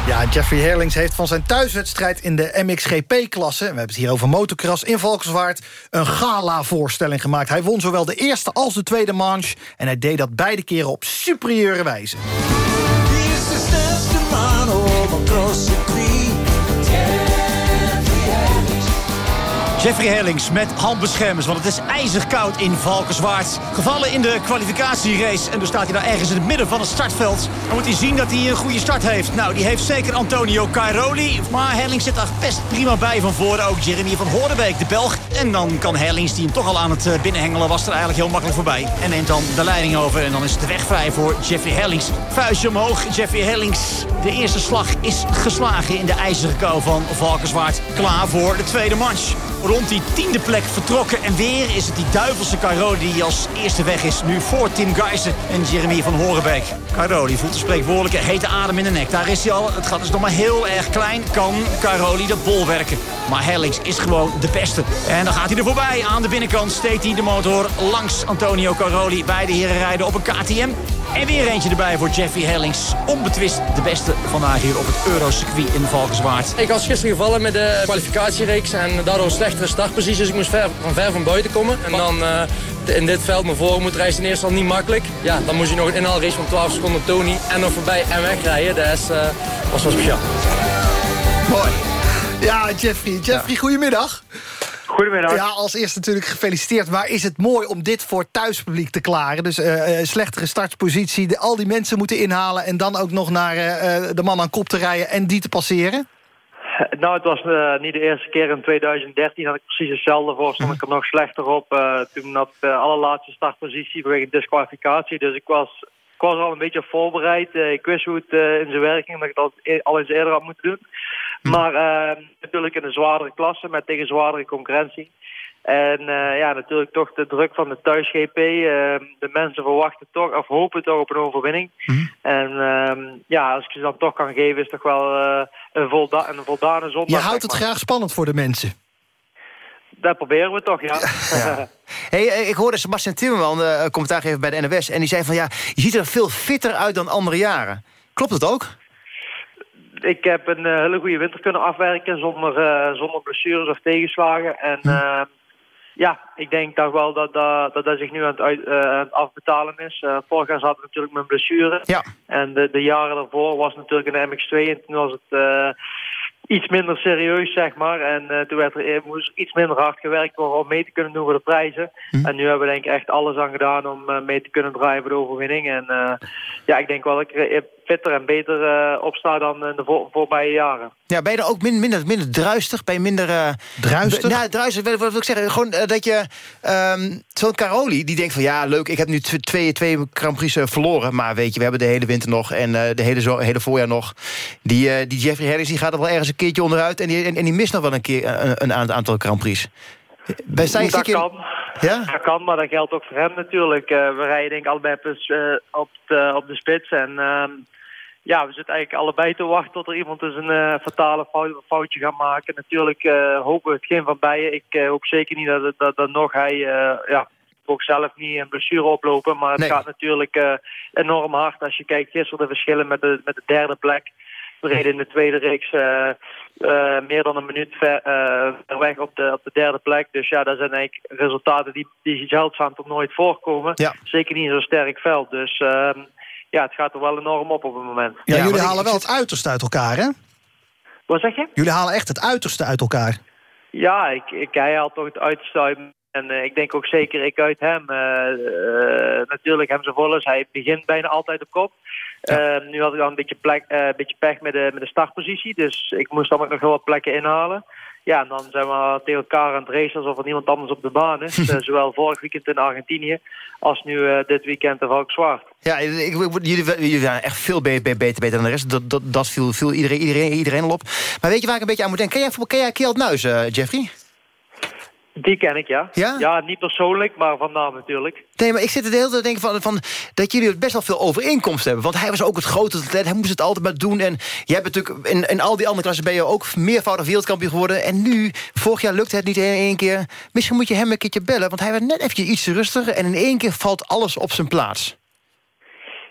Ja, Jeffrey Herlings heeft van zijn thuiswedstrijd in de MXGP-klasse... we hebben het hier over motocross in Valkenswaard... een gala-voorstelling gemaakt. Hij won zowel de eerste als de tweede manche... en hij deed dat beide keren op superieure wijze. Jeffrey Hellings met handbeschermers, want het is ijzig koud in Valkenswaard. Gevallen in de kwalificatierace en dus staat hij daar ergens in het midden van het startveld. Dan moet hij zien dat hij een goede start heeft. Nou, die heeft zeker Antonio Cairoli, maar Hellings zit daar best prima bij van voren. Ook Jeremy van Hoordenbeek, de Belg. En dan kan Hellings, die hem toch al aan het eh, binnenhengelen was, er eigenlijk heel makkelijk voorbij. En neemt dan de leiding over en dan is de weg vrij voor Jeffrey Hellings. Vuistje omhoog, Jeffrey Hellings. De eerste slag is geslagen in de ijzeren kou van Valkenswaard. Klaar voor de tweede match. Rond die tiende plek vertrokken. En weer is het die duivelse Cairoli die als eerste weg is. Nu voor Tim Gijzen en Jeremy van Horenbeek. Cairoli voelt de spreekwoordelijke hete adem in de nek. Daar is hij al. Het gat is nog maar heel erg klein. Kan Cairoli dat bol werken. Maar Hellings is gewoon de beste. En dan gaat hij er voorbij. Aan de binnenkant steekt hij de motor langs Antonio Cairoli. Beide heren rijden op een KTM. En weer eentje erbij voor Jeffy Hellings. Onbetwist de beste vandaag hier op het Eurocircuit in Valkenswaard. Ik was gisteren gevallen met de kwalificatiereeks en daardoor startpositie. Dus ik moest ver, van ver van buiten komen. En dan uh, in dit veld naar voren moet rijden in eerste al niet makkelijk. Ja, dan moest je nog een inhaalrace van 12 seconden Tony en nog voorbij en wegrijden. Dat uh, was wel speciaal. Mooi. Ja, Jeffrey. Jeffrey, ja. goedemiddag. Goedemiddag. Ja, als eerste natuurlijk gefeliciteerd. Maar is het mooi om dit voor thuispubliek te klaren? Dus uh, slechtere startpositie, de, al die mensen moeten inhalen... en dan ook nog naar uh, de man aan kop te rijden en die te passeren? Nou, het was uh, niet de eerste keer. In 2013 had ik precies hetzelfde voor. Stond ik er nog slechter op. Uh, toen had ik de allerlaatste startpositie vanwege disqualificatie. Dus ik was, ik was al een beetje voorbereid. Uh, ik wist hoe het in zijn werking, dat ik dat e al eens eerder had moeten doen. Maar natuurlijk in een zwaardere klasse met tegen zwaardere concurrentie. En ja, natuurlijk toch de druk van de thuis-GP. Uh, de mensen verwachten toch, of hopen toch op een overwinning. Mm. En uh, ja, als ik ze dan toch kan geven, is toch wel een, volda een voldane zondag. Je houdt het graag spannend voor de mensen. Dat proberen we toch, ja. ja. Hey, ik hoorde Sebastian Timmerman uh, commentaar geven bij de NOS... en die zei van, ja, je ziet er veel fitter uit dan andere jaren. Klopt dat ook? Ik heb een uh, hele goede winter kunnen afwerken zonder, uh, zonder blessures of tegenslagen. En uh, ja, ik denk toch wel dat dat, dat, dat zich nu aan het, uit, uh, het afbetalen is. Uh, vorig jaar zat ik natuurlijk mijn blessure. Ja. En de, de jaren daarvoor was natuurlijk een MX2 en toen was het uh, iets minder serieus, zeg maar. En toen werd er, moest iets minder hard gewerkt worden om mee te kunnen doen voor de prijzen. Hm. En nu hebben we denk ik echt alles aan gedaan om mee te kunnen draaien voor de overwinning. En ja, ik denk wel dat ik fitter en beter uh, opsta dan in de voor, voorbije jaren. Ja, ben je dan ook minder, minder, minder druistig? Ben je minder... Uh, druistig? Ja, druistig. Wat, wat wil ik zeggen? Gewoon uh, dat je... Um, Zo'n Caroli, die denkt van... Ja, leuk, ik heb nu twee, twee Grand Prix verloren. Maar weet je, we hebben de hele winter nog. En de hele, hele voorjaar nog. Die, die Jeffrey Harris, die gaat er wel ergens een keertje onderuit. En die, en, en die mist nog wel een keer een, een aantal Grand Prix. Bij zijn dat kan. Ja? Dat kan, maar dat geldt ook voor hem natuurlijk. we rijden denk ik allebei op de, op de spits. En... Uh, ja, we zitten eigenlijk allebei te wachten tot er iemand eens een uh, fatale fout, foutje gaat maken. Natuurlijk uh, hopen we het geen van beiden. Ik uh, hoop zeker niet dat, dat, dat nog hij, ja, ook zelf niet een blessure oplopen. Maar het nee. gaat natuurlijk enorm hard als je kijkt gisteren de verschillen met de, met de derde plek. We reden in de tweede reeks meer dan een minuut ver, ver, weg op de, op de derde plek. Dus ja, dat zijn eigenlijk resultaten die, die zeldzaam tot nooit voorkomen. Ja. Zeker niet in zo'n sterk veld. Dus ehm, ja, het gaat er wel enorm op op het moment. Ja, ja jullie halen wel het uiterste uit elkaar, hè? Wat zeg je? Jullie halen echt het uiterste uit elkaar. Ja, ik, ik, hij haalt toch het uiterste uit. En uh, ik denk ook zeker ik uit hem. Uh, uh, natuurlijk hem zo vol is. Hij begint bijna altijd op kop. Ja. nu had ik al een beetje, plek, een beetje pech met de, met de startpositie. Dus ik moest dan ook nog heel wat plekken inhalen. Ja, en dan zijn we tegen elkaar aan het racen alsof er niemand anders op de baan is. zowel vorig weekend in Argentinië als nu dit weekend in Valkenswaard. Ja, ik, jullie, jullie zijn echt veel beter, beter, beter dan de rest. Dat, dat, dat viel, viel iedereen, iedereen, iedereen al op. Maar weet je waar ik een beetje aan moet denken? Ken jij, ken jij Kjeld Nuis, uh, Jeffrey? Die ken ik, ja. ja. Ja, niet persoonlijk, maar van naam natuurlijk. Nee, maar ik zit er de hele tijd te denken van, van, dat jullie best wel veel overeenkomst hebben. Want hij was ook het grote hij moest het altijd maar doen. En jij bent natuurlijk, in, in al die andere klassen ben je ook meervoudig wereldkampioen geworden. En nu, vorig jaar lukte het niet in één keer. Misschien moet je hem een keertje bellen, want hij werd net eventjes iets rustiger. En in één keer valt alles op zijn plaats.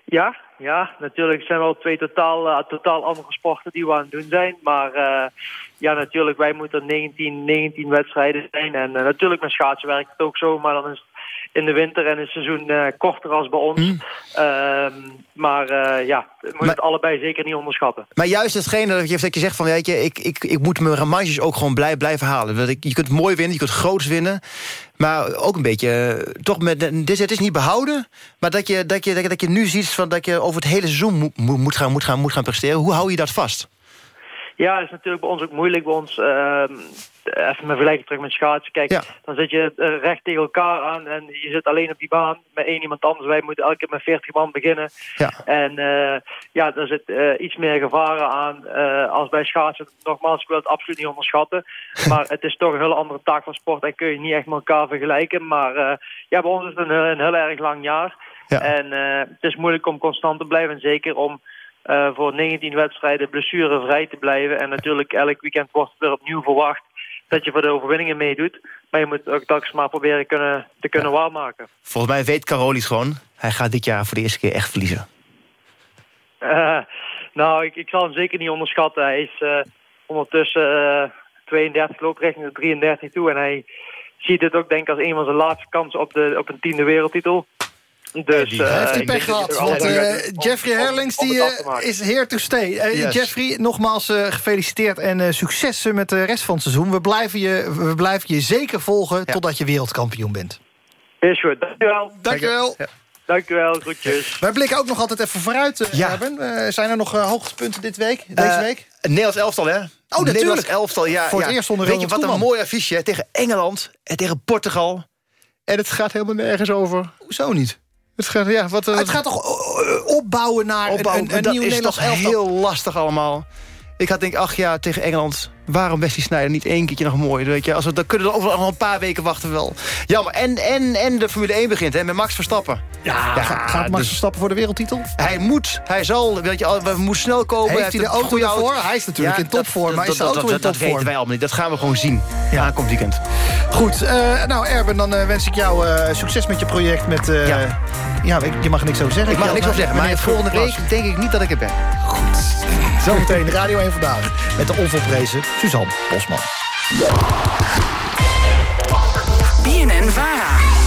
Ja, ja, natuurlijk zijn wel twee totaal, uh, totaal andere sporten die we aan het doen zijn. Maar uh, ja, natuurlijk, wij moeten 19, 19 wedstrijden zijn. En uh, natuurlijk met schaatsen werkt het ook zo, maar dan is het in de winter en het seizoen uh, korter als bij ons. Mm. Uh, maar uh, ja, we moeten het allebei zeker niet onderschatten. Maar juist hetgene dat je, dat je zegt van, weet je, ik, ik, ik moet mijn remanches ook gewoon blij, blijven halen. Dat ik, je kunt mooi winnen, je kunt groots winnen. Maar ook een beetje, toch met, dit, het is niet behouden. Maar dat je, dat je, dat je, dat je nu ziet van dat je over het hele seizoen moet, moet, gaan, moet, gaan, moet gaan presteren. Hoe hou je dat vast? Ja, dat is natuurlijk bij ons ook moeilijk. Bij ons, uh, even mijn vergelijking terug met schaatsen. Kijk, dan zit je eh, recht tegen elkaar aan en je zit alleen op die baan met één iemand anders. Wij moeten elke keer met 40 man beginnen. Ja. En uh, ja, er zit iets meer gevaren aan als bij schaatsen. Nogmaals, ik wil het absoluut niet onderschatten. Maar het is toch een hele andere taak van sport en kun je niet echt met elkaar vergelijken. Maar ja, bij ons is het een, een heel erg lang jaar. En het is moeilijk om constant te blijven en zeker om uh, voor 19 wedstrijden blessurevrij te blijven. En natuurlijk elk weekend wordt er opnieuw verwacht dat je voor de overwinningen meedoet. Maar je moet ook telkens maar proberen kunnen, te kunnen waarmaken. Volgens mij weet Carolis gewoon, hij gaat dit jaar voor de eerste keer echt verliezen. Uh, nou, ik, ik zal hem zeker niet onderschatten. Hij is uh, ondertussen 32 loopt richting de 33 toe. En hij ziet het ook denk ik als een van zijn laatste kansen op, de, op een tiende wereldtitel. Dus, die heeft hij pech gehad, want Jeffrey Herlings die, is here to stay. Jeffrey, nogmaals gefeliciteerd en succes met de rest van het seizoen. We blijven je, we blijven je zeker volgen totdat je wereldkampioen bent. Is goed, dankjewel. Dankjewel. Ja. Dankjewel, groetjes. Wij blikken ook nog altijd even vooruit, ja. Erben. zijn er nog hoogtepunten dit week, deze week? Nederlands elftal, hè? Oh, natuurlijk. Nederlands elftal, ja. Voor het ja. eerst onder Weet je wat een mooi affiche tegen Engeland en tegen Portugal. En het gaat helemaal nergens over. Hoezo niet? Het gaat, ja, wat, het gaat toch opbouwen naar opbouwen, een, een, dat nieuw is Nederlands toch elftal? heel lastig allemaal. Ik had denk, ach ja, tegen Engeland... waarom Wesley Sneijder niet één keertje nog mooi? Weet je? Als we, dan kunnen we over nog een paar weken wachten wel. Jammer. En, en, en de Formule 1 begint hè, met Max Verstappen. Ja, ja gaat Max dus Verstappen voor de wereldtitel? Hij moet, hij zal. Weet je, we moeten snel komen. Heeft hij de auto ervoor? Hij is natuurlijk in topvorm. Maar is de auto in topvorm? Dat weten wij allemaal niet. Dat gaan we gewoon zien. Ja, aankomend weekend. Goed. Uh, nou, Erben, dan uh, wens ik jou uh, succes met je project. Met, ja. ja, je mag niks over zeggen. Ik mag niks over zeggen. Maar volgende week denk ik niet dat ik er ben. Goed. Zometeen Radio 1 Vandaag. Met de onvolprezen Suzanne Bosman. BNN Vara.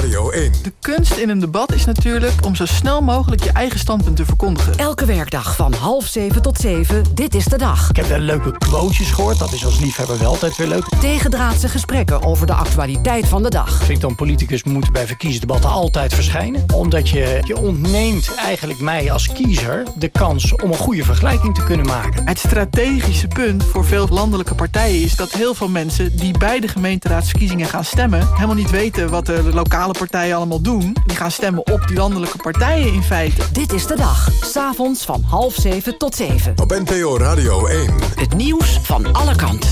Radio 1. De kunst in een debat is natuurlijk om zo snel mogelijk je eigen standpunt te verkondigen. Elke werkdag van half zeven tot zeven, dit is de dag. Ik heb wel leuke quotejes gehoord, dat is als liefhebber wel altijd weer leuk. Tegendraadse gesprekken over de actualiteit van de dag. Ik vind dan politicus moet bij verkiezingsdebatten altijd verschijnen. Omdat je, je ontneemt eigenlijk mij als kiezer de kans om een goede vergelijking te kunnen maken. Het strategische punt voor veel landelijke partijen is dat heel veel mensen die bij de gemeenteraadsverkiezingen gaan stemmen... helemaal niet weten wat de lokale partijen allemaal doen. Die gaan stemmen op die landelijke partijen in feite. Dit is de dag. S'avonds van half zeven tot zeven. Op NPO Radio 1. Het nieuws van alle kanten.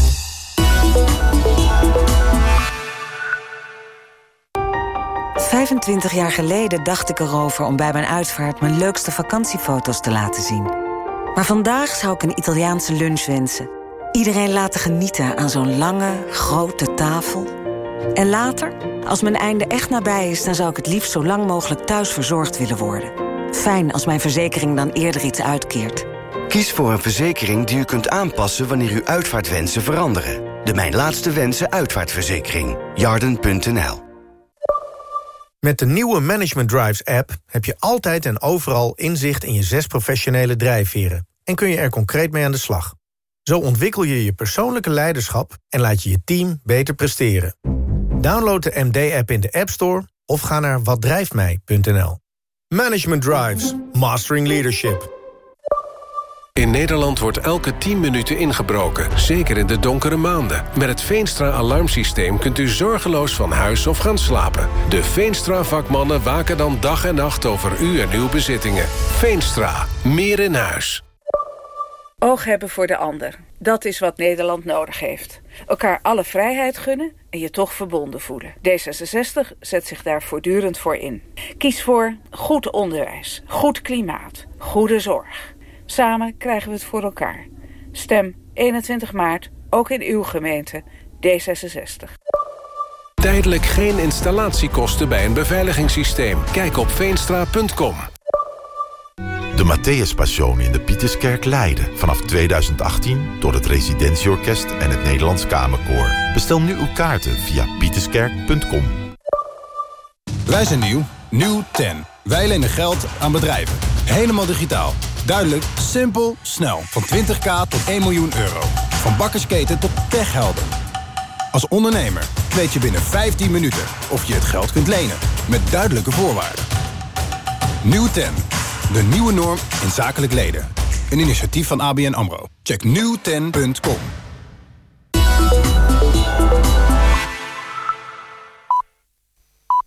...25 jaar geleden dacht ik erover om bij mijn uitvaart... mijn leukste vakantiefoto's te laten zien. Maar vandaag zou ik een Italiaanse lunch wensen. Iedereen laten genieten aan zo'n lange, grote tafel. En later, als mijn einde echt nabij is... dan zou ik het liefst zo lang mogelijk thuis verzorgd willen worden. Fijn als mijn verzekering dan eerder iets uitkeert. Kies voor een verzekering die u kunt aanpassen... wanneer uw uitvaartwensen veranderen. De Mijn Laatste Wensen uitvaartverzekering. Jarden.nl Met de nieuwe Management Drives app heb je altijd en overal inzicht in je zes professionele drijfveren. En kun je er concreet mee aan de slag. Zo ontwikkel je je persoonlijke leiderschap en laat je je team beter presteren. Download de MD-app in de App Store of ga naar watdrijftmij.nl. Management Drives. Mastering Leadership. In Nederland wordt elke 10 minuten ingebroken, zeker in de donkere maanden. Met het Veenstra-alarmsysteem kunt u zorgeloos van huis of gaan slapen. De Veenstra-vakmannen waken dan dag en nacht over u en uw bezittingen. Veenstra. Meer in huis. Oog hebben voor de ander. Dat is wat Nederland nodig heeft. Elkaar alle vrijheid gunnen en je toch verbonden voelen. D66 zet zich daar voortdurend voor in. Kies voor goed onderwijs, goed klimaat, goede zorg. Samen krijgen we het voor elkaar. Stem 21 maart, ook in uw gemeente, D66. Tijdelijk geen installatiekosten bij een beveiligingssysteem. Kijk op veenstra.com. De Matthäus Passion in de Pieterskerk Leiden. Vanaf 2018 door het Residentieorkest en het Nederlands Kamerkoor. Bestel nu uw kaarten via pieterskerk.com. Wij zijn nieuw. Nieuw 10. Wij lenen geld aan bedrijven. Helemaal digitaal. Duidelijk, simpel, snel. Van 20k tot 1 miljoen euro. Van bakkersketen tot techhelden. Als ondernemer weet je binnen 15 minuten of je het geld kunt lenen. Met duidelijke voorwaarden. Nieuw 10. De nieuwe norm in zakelijk leden. Een initiatief van ABN AMRO. Check nieuwten.com.